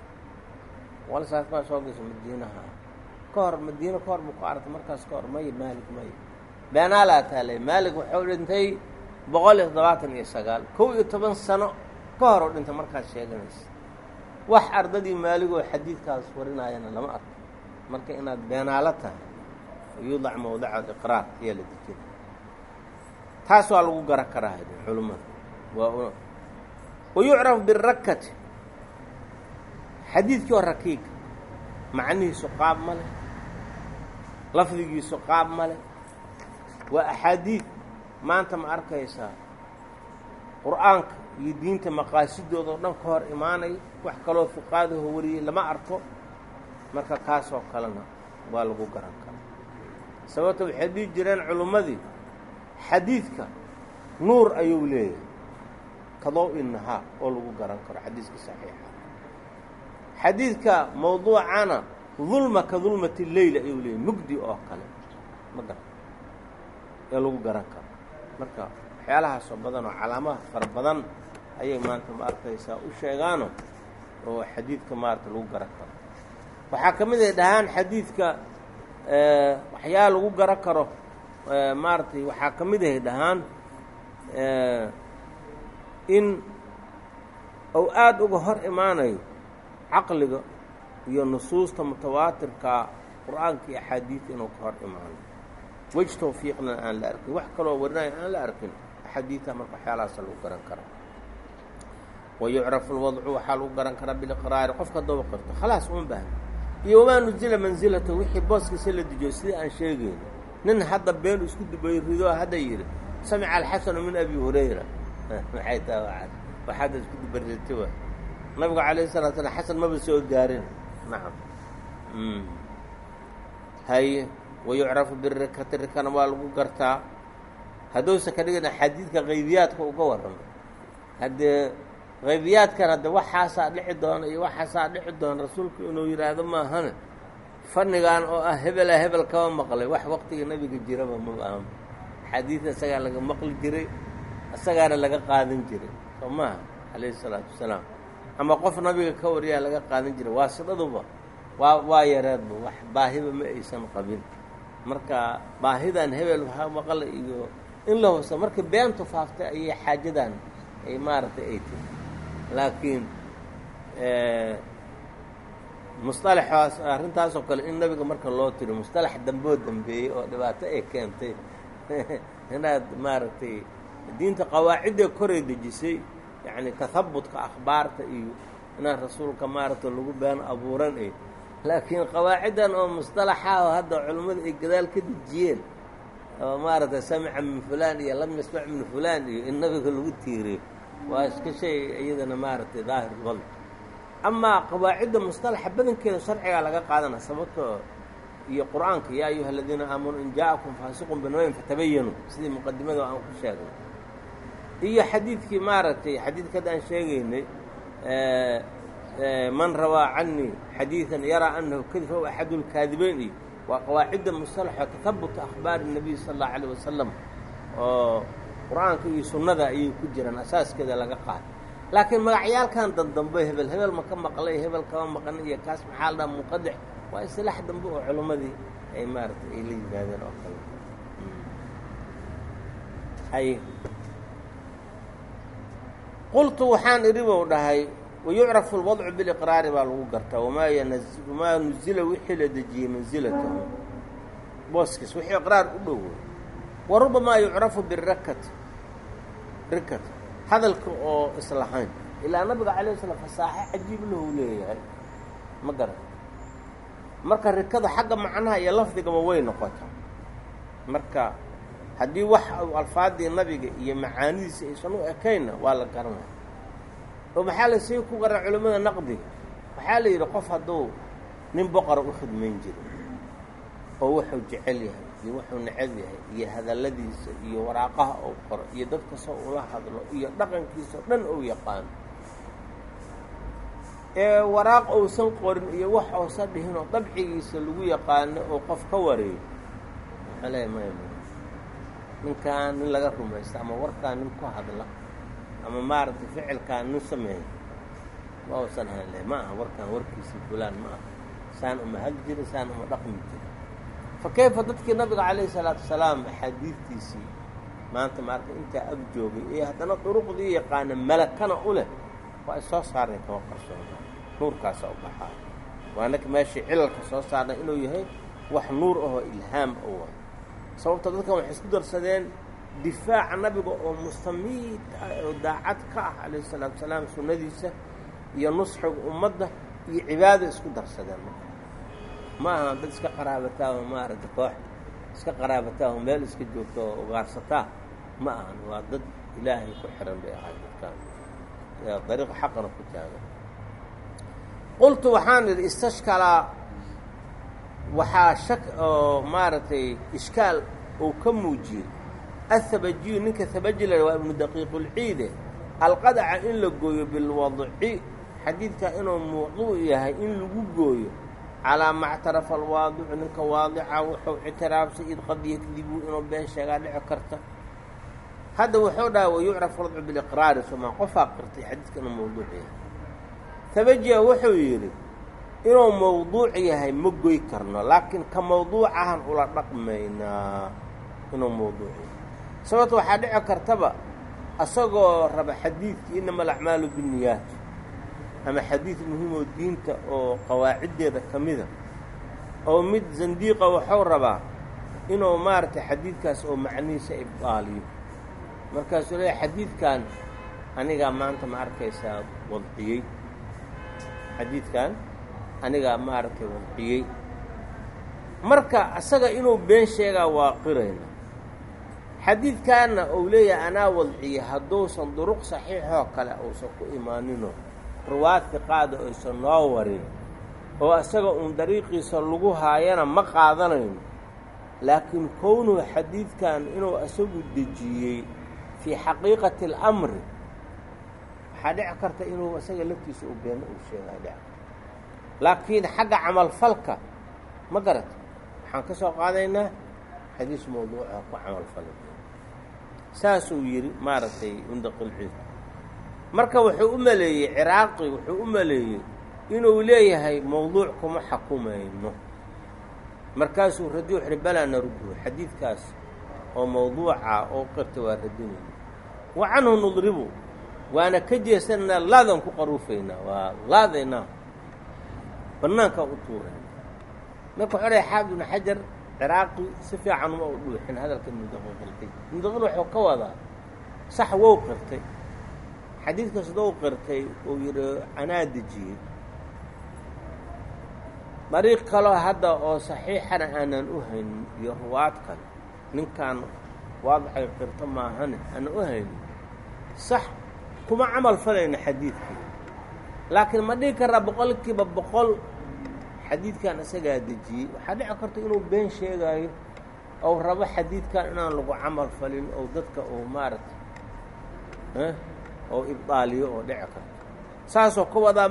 Boqol saas maa soo gashay madiinaha. Ka hor madiino ka hor buu ku aragtay markaas ka hor maya maalig maya beenaalaa taalay. Maalig wuxuu dhintay boqol iyo toddobaatan iyo sagaal. Kow iyo toban sano ka hor oo dhintay markaad sheeganaysa. Wax ardadii maaligoo xadiidkaas warinaayana lama arko. Marka inaad beenaalo tahay yudac mawdaca aliqraar ayaa la dejina taas waa lagu garan karaa culummada waa wa yucraf birakati xadiidkii oo rakiiga macnihiisu qaab ma leh lafdigiisu qaab ma leh waa axaadiid maanta ma arkaysaa qur'aanka iyo diinta maqaasidooda oo dhan ka hor imaanay wax kaloo fuqaadaho wariyey lama arko marka kaasoo kalena waa lagu garan kara sababta waxay dhihi jireen culummadii xadiidka nuur ayuu leeyahay kadow-i nahaar oo lagu garan karo xadiiska saxiixa. Xadiidka mawduucana dulma ka dulmati leyl ayuu leeyahay mugdi oo kale ma garan ee lagu garan karo. Marka waxyaalahaasoo badan oo calaamaha fara badan ayay maanta ma u sheegaano oo xadiidka maarata lagu garan karo. Waxaa ka mid ay dhahaan xadiidka waxyaala lagu garan karo maaratay waxaa ka mid ahay dhahaan in uu aada uga hor imaanayo caqliga iyo nusuusta mutawaatirkaa qur'aanka iyo axaadiidka inuu ka hor imaanayo. Wej tawfiiqna aan la arkin. Wax kaloo warinayo aan la arkin axaadiidta marka waxyaalahaasa lagu garan karaa wayucrafu lwadcu waxaa lagu garan karaa biliqraari. Qofka daba qirto khalaas uma baahna. Iyo wamaa nuzila mansilata wixii booskiisa la dejiyo sidii aan sheegayno. Nin hadda been isku dubay rido hadda yidhi samica alxasanu min abi hurayra maxay taha waxaada isku dubarirta wa. Nabigu calayhi salatu slam xasan maba soo gaarin. Nacam haye wayucrafu birikati rikana waa lagu gartaa. Hadduusa ka dhigana xadiidka qaybiyaadka uga warramo. Haddee qaybiyaadkan hadde waxaasaa dhici doona iyo waxaasaa dhici doona rasuulku inuu yidhaahdo maahane. Fannigan oo ah hebela hebel kama maqlay. Wax waqtiga nebiga jiraba maba ahama xadiida isagaa laga maqli jiray isagaana laga qaadan jiray. Soo maaha calayhi isalaatu wasalaam ama qof nabiga ka wariyaa laga qaadan jiray waasidaduba waa waa yareedba wax baahiba ma aysan qabin. Marka baahidan hebel waxaa maqla iyo in la hosa marka beentu faaftay ayay xaajadan ay maaragtay ay tiri. Laakiin musطalaxaas arrintaasoo kale in nabiga marka loo tiro musطalax damboo dambeeyey oo dhibaato ay keentay. [laughs] Inaad maaragtay diinta qawaacidda koray dejisay yacni tahabutka akhbaarta iyo inaan rasuulka maaragta lagu been abuuran ee laakiin qawaaciddan oo mustalaxaah hadda culimmada ay gadaal ka dejiyeen oo maaragtay samica min fulaan iyo lam yasmac min fulaan iyo in nabiga lagu tiiriyo waa iska shay iyadana maaragtay daahir wada amaa qawaacidda mustalaxa badankeeda sharcigaa laga qaadana sababtoo iyo qur'aanka yaa ayuha aladiina aamanuu in jaa-akum faasiqun binabayn fatabayanuu sidii muqadimada aan ku sheegnay iyo xadiidkii maaragtay xadiidka hadda aan sheegaynay man rawaa canii xadiiثan yaraa anahu kadib ow axadu lkaadibeyn iyo waa qawaacidda musطalaxo tahabuta akhbaari الnabiy sal اllahu alيه wasalam oo qur-aanka iyo sunnada ayay ku jiraan asaaskeeda laga qaada laakiin magacyaalkan dandambe hebel hebel ma ka maqlay hebel kama maqan iyo kaas maxaa la dhaha munqadic waa isilaax dambe oo culimmadii ay maaragtay ay la yimaadeen oo kale hay qultu waxaan idhi bou dhahay wayucrafu اlwadcu biliqraari baa lagu gartaa. Wamaa nuzila wixii la dejiyey mansilatahu booskiis wixii iqraar u dhow wa rubamaa yucrafu birakat rikat hadalka oo islahayn. Ilaa nabiga calayh slam fasaaxe cajiib lahu leeyahay. Ma garan. Marka rikada xagga macnaha iyo lafdigaba way noqotaa. Marka haddii wax alfaadii nabiga iyo macaanidiisa aysan u ekaynna waa la garanaya oo maxaa la sii ku garan culimmada naqdiga? Waxaa la yidhi qof hadduu nin boqora u khidmayn jiro oo wuxuu jecel yahay iyo wuxuu necab yahay iyo hadalladiisa iyo waraaqaha uu qoro iyo dad kastoo ula hadlo iyo dhaqankiisa o dhan uu yaqaano ee waraaq uusan qorin iyo wax uusan dhihin oo dabcigiisa lagu yaqaano oo qof ka wareeyo. Waxaa leeya maya maya ninkaan nin laga rumaysta ama warkaan nin ku hadla ama maaragtay ficilkaan nin sameeya ma uusan ahan le ma aha warkaan warkiisii fulaan ma aha. Saan uma hag jira saan uma dhaqmi jira fa kayfa dadkii nabiga calayhi salaatu wasalaam axaadiidtiisii maanta maarka intaa ag joogay ee haddana duruqdii yaqaana malakana u leh waa ay soo saarnay kama qarsoona nuurkaasa u baxaa. Waanaka meeshii cilalka soo saarnay inuu yahay wax nuur ahoo ilhaam u way sababto dadkan waxay isku darsadeen difaaca nabiga oo mustamiid ah oo daacad ka ah calayhi salaatu wasalaam sunnadiisa iyo nusxiga ummadda iyo cibaada isku darsadeen. Marka ma aha dad iska qaraabataa oo maaragta koox iska qaraabataa oo meel iska joogta oo ugaarsataa? Ma ahan waa dad ilaahay ku xihan bay ahay dadkaan. Dariiqa xaqana ku taagan. Qultu waxaan idhi istashkalaa waxaa shak oo maaragtay ishkaal uu ka muujiyey athabajiyu ninka thabajila waa ibnu daqiiqulciide alqadaca in la gooyo bilwadci xadiidka inuu mawduuc yahay in lagu gooyo. Calaa mactarafa alwaadicu ninka waadica wuxuu ictiraafsay id qad yakdibu inuu been sheegaa dhici karta. Hadda wuxuu dhaha wayucrafu radcu biliqraari somaa qofaa qirtay xadiidka inuu mawduuc yahay. Tabajiya wuxuu yidhi inuu mawduuc yahay ma goy karno. Laakiin ka mawduucahan ula dhaqmaynaa inuu mawduuc yahay. Sababto waxaa dhici kartaba asagoo raba xadiidkii inama alacmaalu binniyaat ama xadiid muhiimoo diinta oo qawaaciddeeda ka mida oo mid zandiiqa wuxuu rabaa inuu maaragtay xadiidkaas oo macnihiisa ibdaaliyo markaasuu leeyahy xadiidkan anigaa maanta ma arkaysaa wadciyey. Xadiidkan anigaa maaragtay wadciyey marka asaga inuu been sheegaa waa qirayna. Xadiidkaanna uu leeyahay anaa wadciyey hadduusan duruq saxiixoo kale uusan ku imaanino. Ruwaad fiqaada aysan noo warin oo isaga uun dariiqiisa lagu haayana ma qaadanayno. Laakiin kownuhu xadiidkan inuu isagu dejiyey fii xaqiiqati alamri waxaa dhici karta inuu isaga laftiisa u beeno uu sheegaa dhici karta laakiin xagga camalfalka ma garata waxaan ka soo qaadaynaa xadiis mawduuca ku camalfalay saasuu yidhi maaragtay indaqilciid marka wuxuu u maleeyey ciraaqi wuxuu u maleeyey inuu leeyahay mawduuc kuma xakumayno. Markaasuu radiyo wuxuhi balaa narudduhu xadiidkaas oo mawduuca oo qirta waa radinayna wa canhu nudribu waana ka jeesanaynaa laadan ku qaruufaynaa waa laadaynaa bannaankaa u tuurayna marka dhahay xaafid ibnu xajar ciraaqi si fiican uma u dhuuxin hadalka mudaqilqilqi mudaqil wuxuu ka wadaa sax wow qirtay. Xadiidka sidou qirtay uu yidhi anaa dejiyey dariiq kaloo hadda oo saxiixana aanan u haynin iyo ruwaad kale ninkan waadixay qirto maahane aanan u haynin sax kuma camal falayna xadiidkii. Laakiin ma dhihi karaa boqolkiiba boqol xadiidkan isagaa dejiyey. Waxaa dhici karta inuu been sheegaayo ou rabo xadiidkan inaan lagu camal falin ou dadka uu maaragtay oo ibdaaliyo oo dhici karto saasoo ka wadaa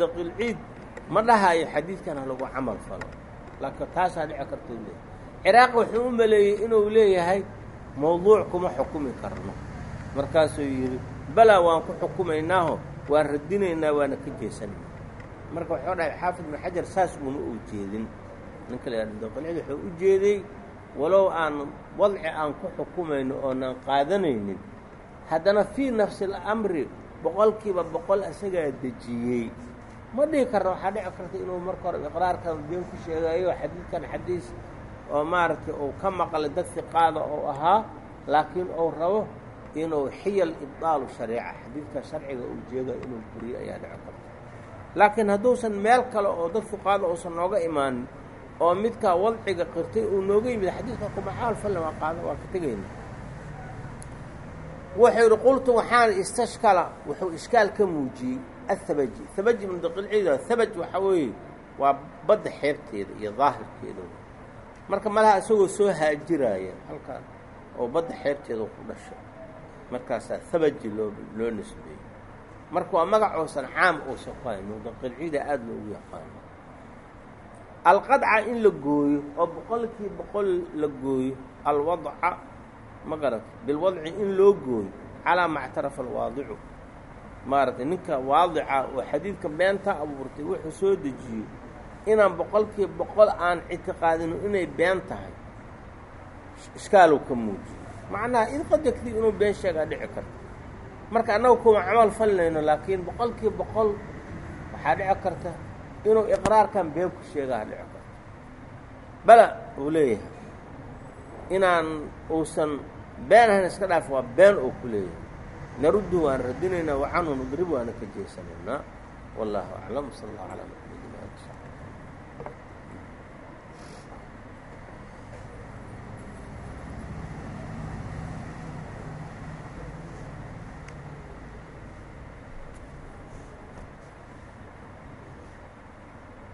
daqiil ciid ma dhahayo xadiidkan ha lagu camal falo. Laakiin taasaa dhici karta u leeyahay. Ciraaq wuxuu u maleeyey inuu leeyahay mawduuc kuma xukumi karno. Markaasuu yidhi balaa waan ku xukumaynaaho waan radinaynaa waana ka jeesanayna marka waxuu dhahay xaafid ibnu xajar saas uuna u jeedin. Ninka la yidhahdo daqiilciid wuxuu u jeeday walow aan wadci aan ku xukumayno oonaan qaadanaynin haddana fii nafsi اlamri boqolkiiba boqol isagaa dejiyey. Ma dhihi karna waxaa dhici karta inuu marka hore iqraarkan been ku sheegayo xadiidkan xadiis oo maaragtay uu ka maqlay dad fiqaada oo ahaa laakiin uu rabo inuu xiyal ibdaalu shariica. Xadiidka sharciga uu jeega inuu buriyo ayaa dhici karta laakiin hadduusan meel kale oo dad fuqaada uusan nooga imaanin oo midkaa wadciga qirtay uu nooga yimid xadiidka kumacaal fallan waa qaada waa ka tegayna. Wuxuu yidhi qultu waxaan istashkala wuxuu ishkaal ka muujiyey athabaji. Habaji min daqilciida habaj waxaa weeye waa badda xeebteeda iyo daahirkeeda. Marka malaha isagoo soo haajiraaya halkaan oo badda xeebteeda ku dhashay markaasaa habaji loo loo nisbeeyey marka waa magac caam uusan ku hayn daqilciida aada loogu yaqaano alqadca in la gooyo oo boqolkii boqol la gooyo alwadca ma garata bilwadci in loo gooyo calaa mactarafa alwaadicu. Maaragtay ninka waadica oo xadiidka beenta abuurtay wuxuu soo dejiyey inaan boqolkiiba boqol aan ictiqaadino inay been tahay ishkaaluu ka muujiyo. Macnaha in qadagtii inuu been sheegaa dhici karto marka annaga kuma camal falnayno laakiin boqolkiiba boqol waxaa dhici karta inuu iqraarkan been ku sheegaa dhici karto bala uu leeyahay inaan uusan been ahayn iska dhaaf waa been oo ku leeyahay. Naruddu waan radinaynaa wacanhu nudribu waana ka jeesanaynaa. Wallaahu aclam sala allahu calaa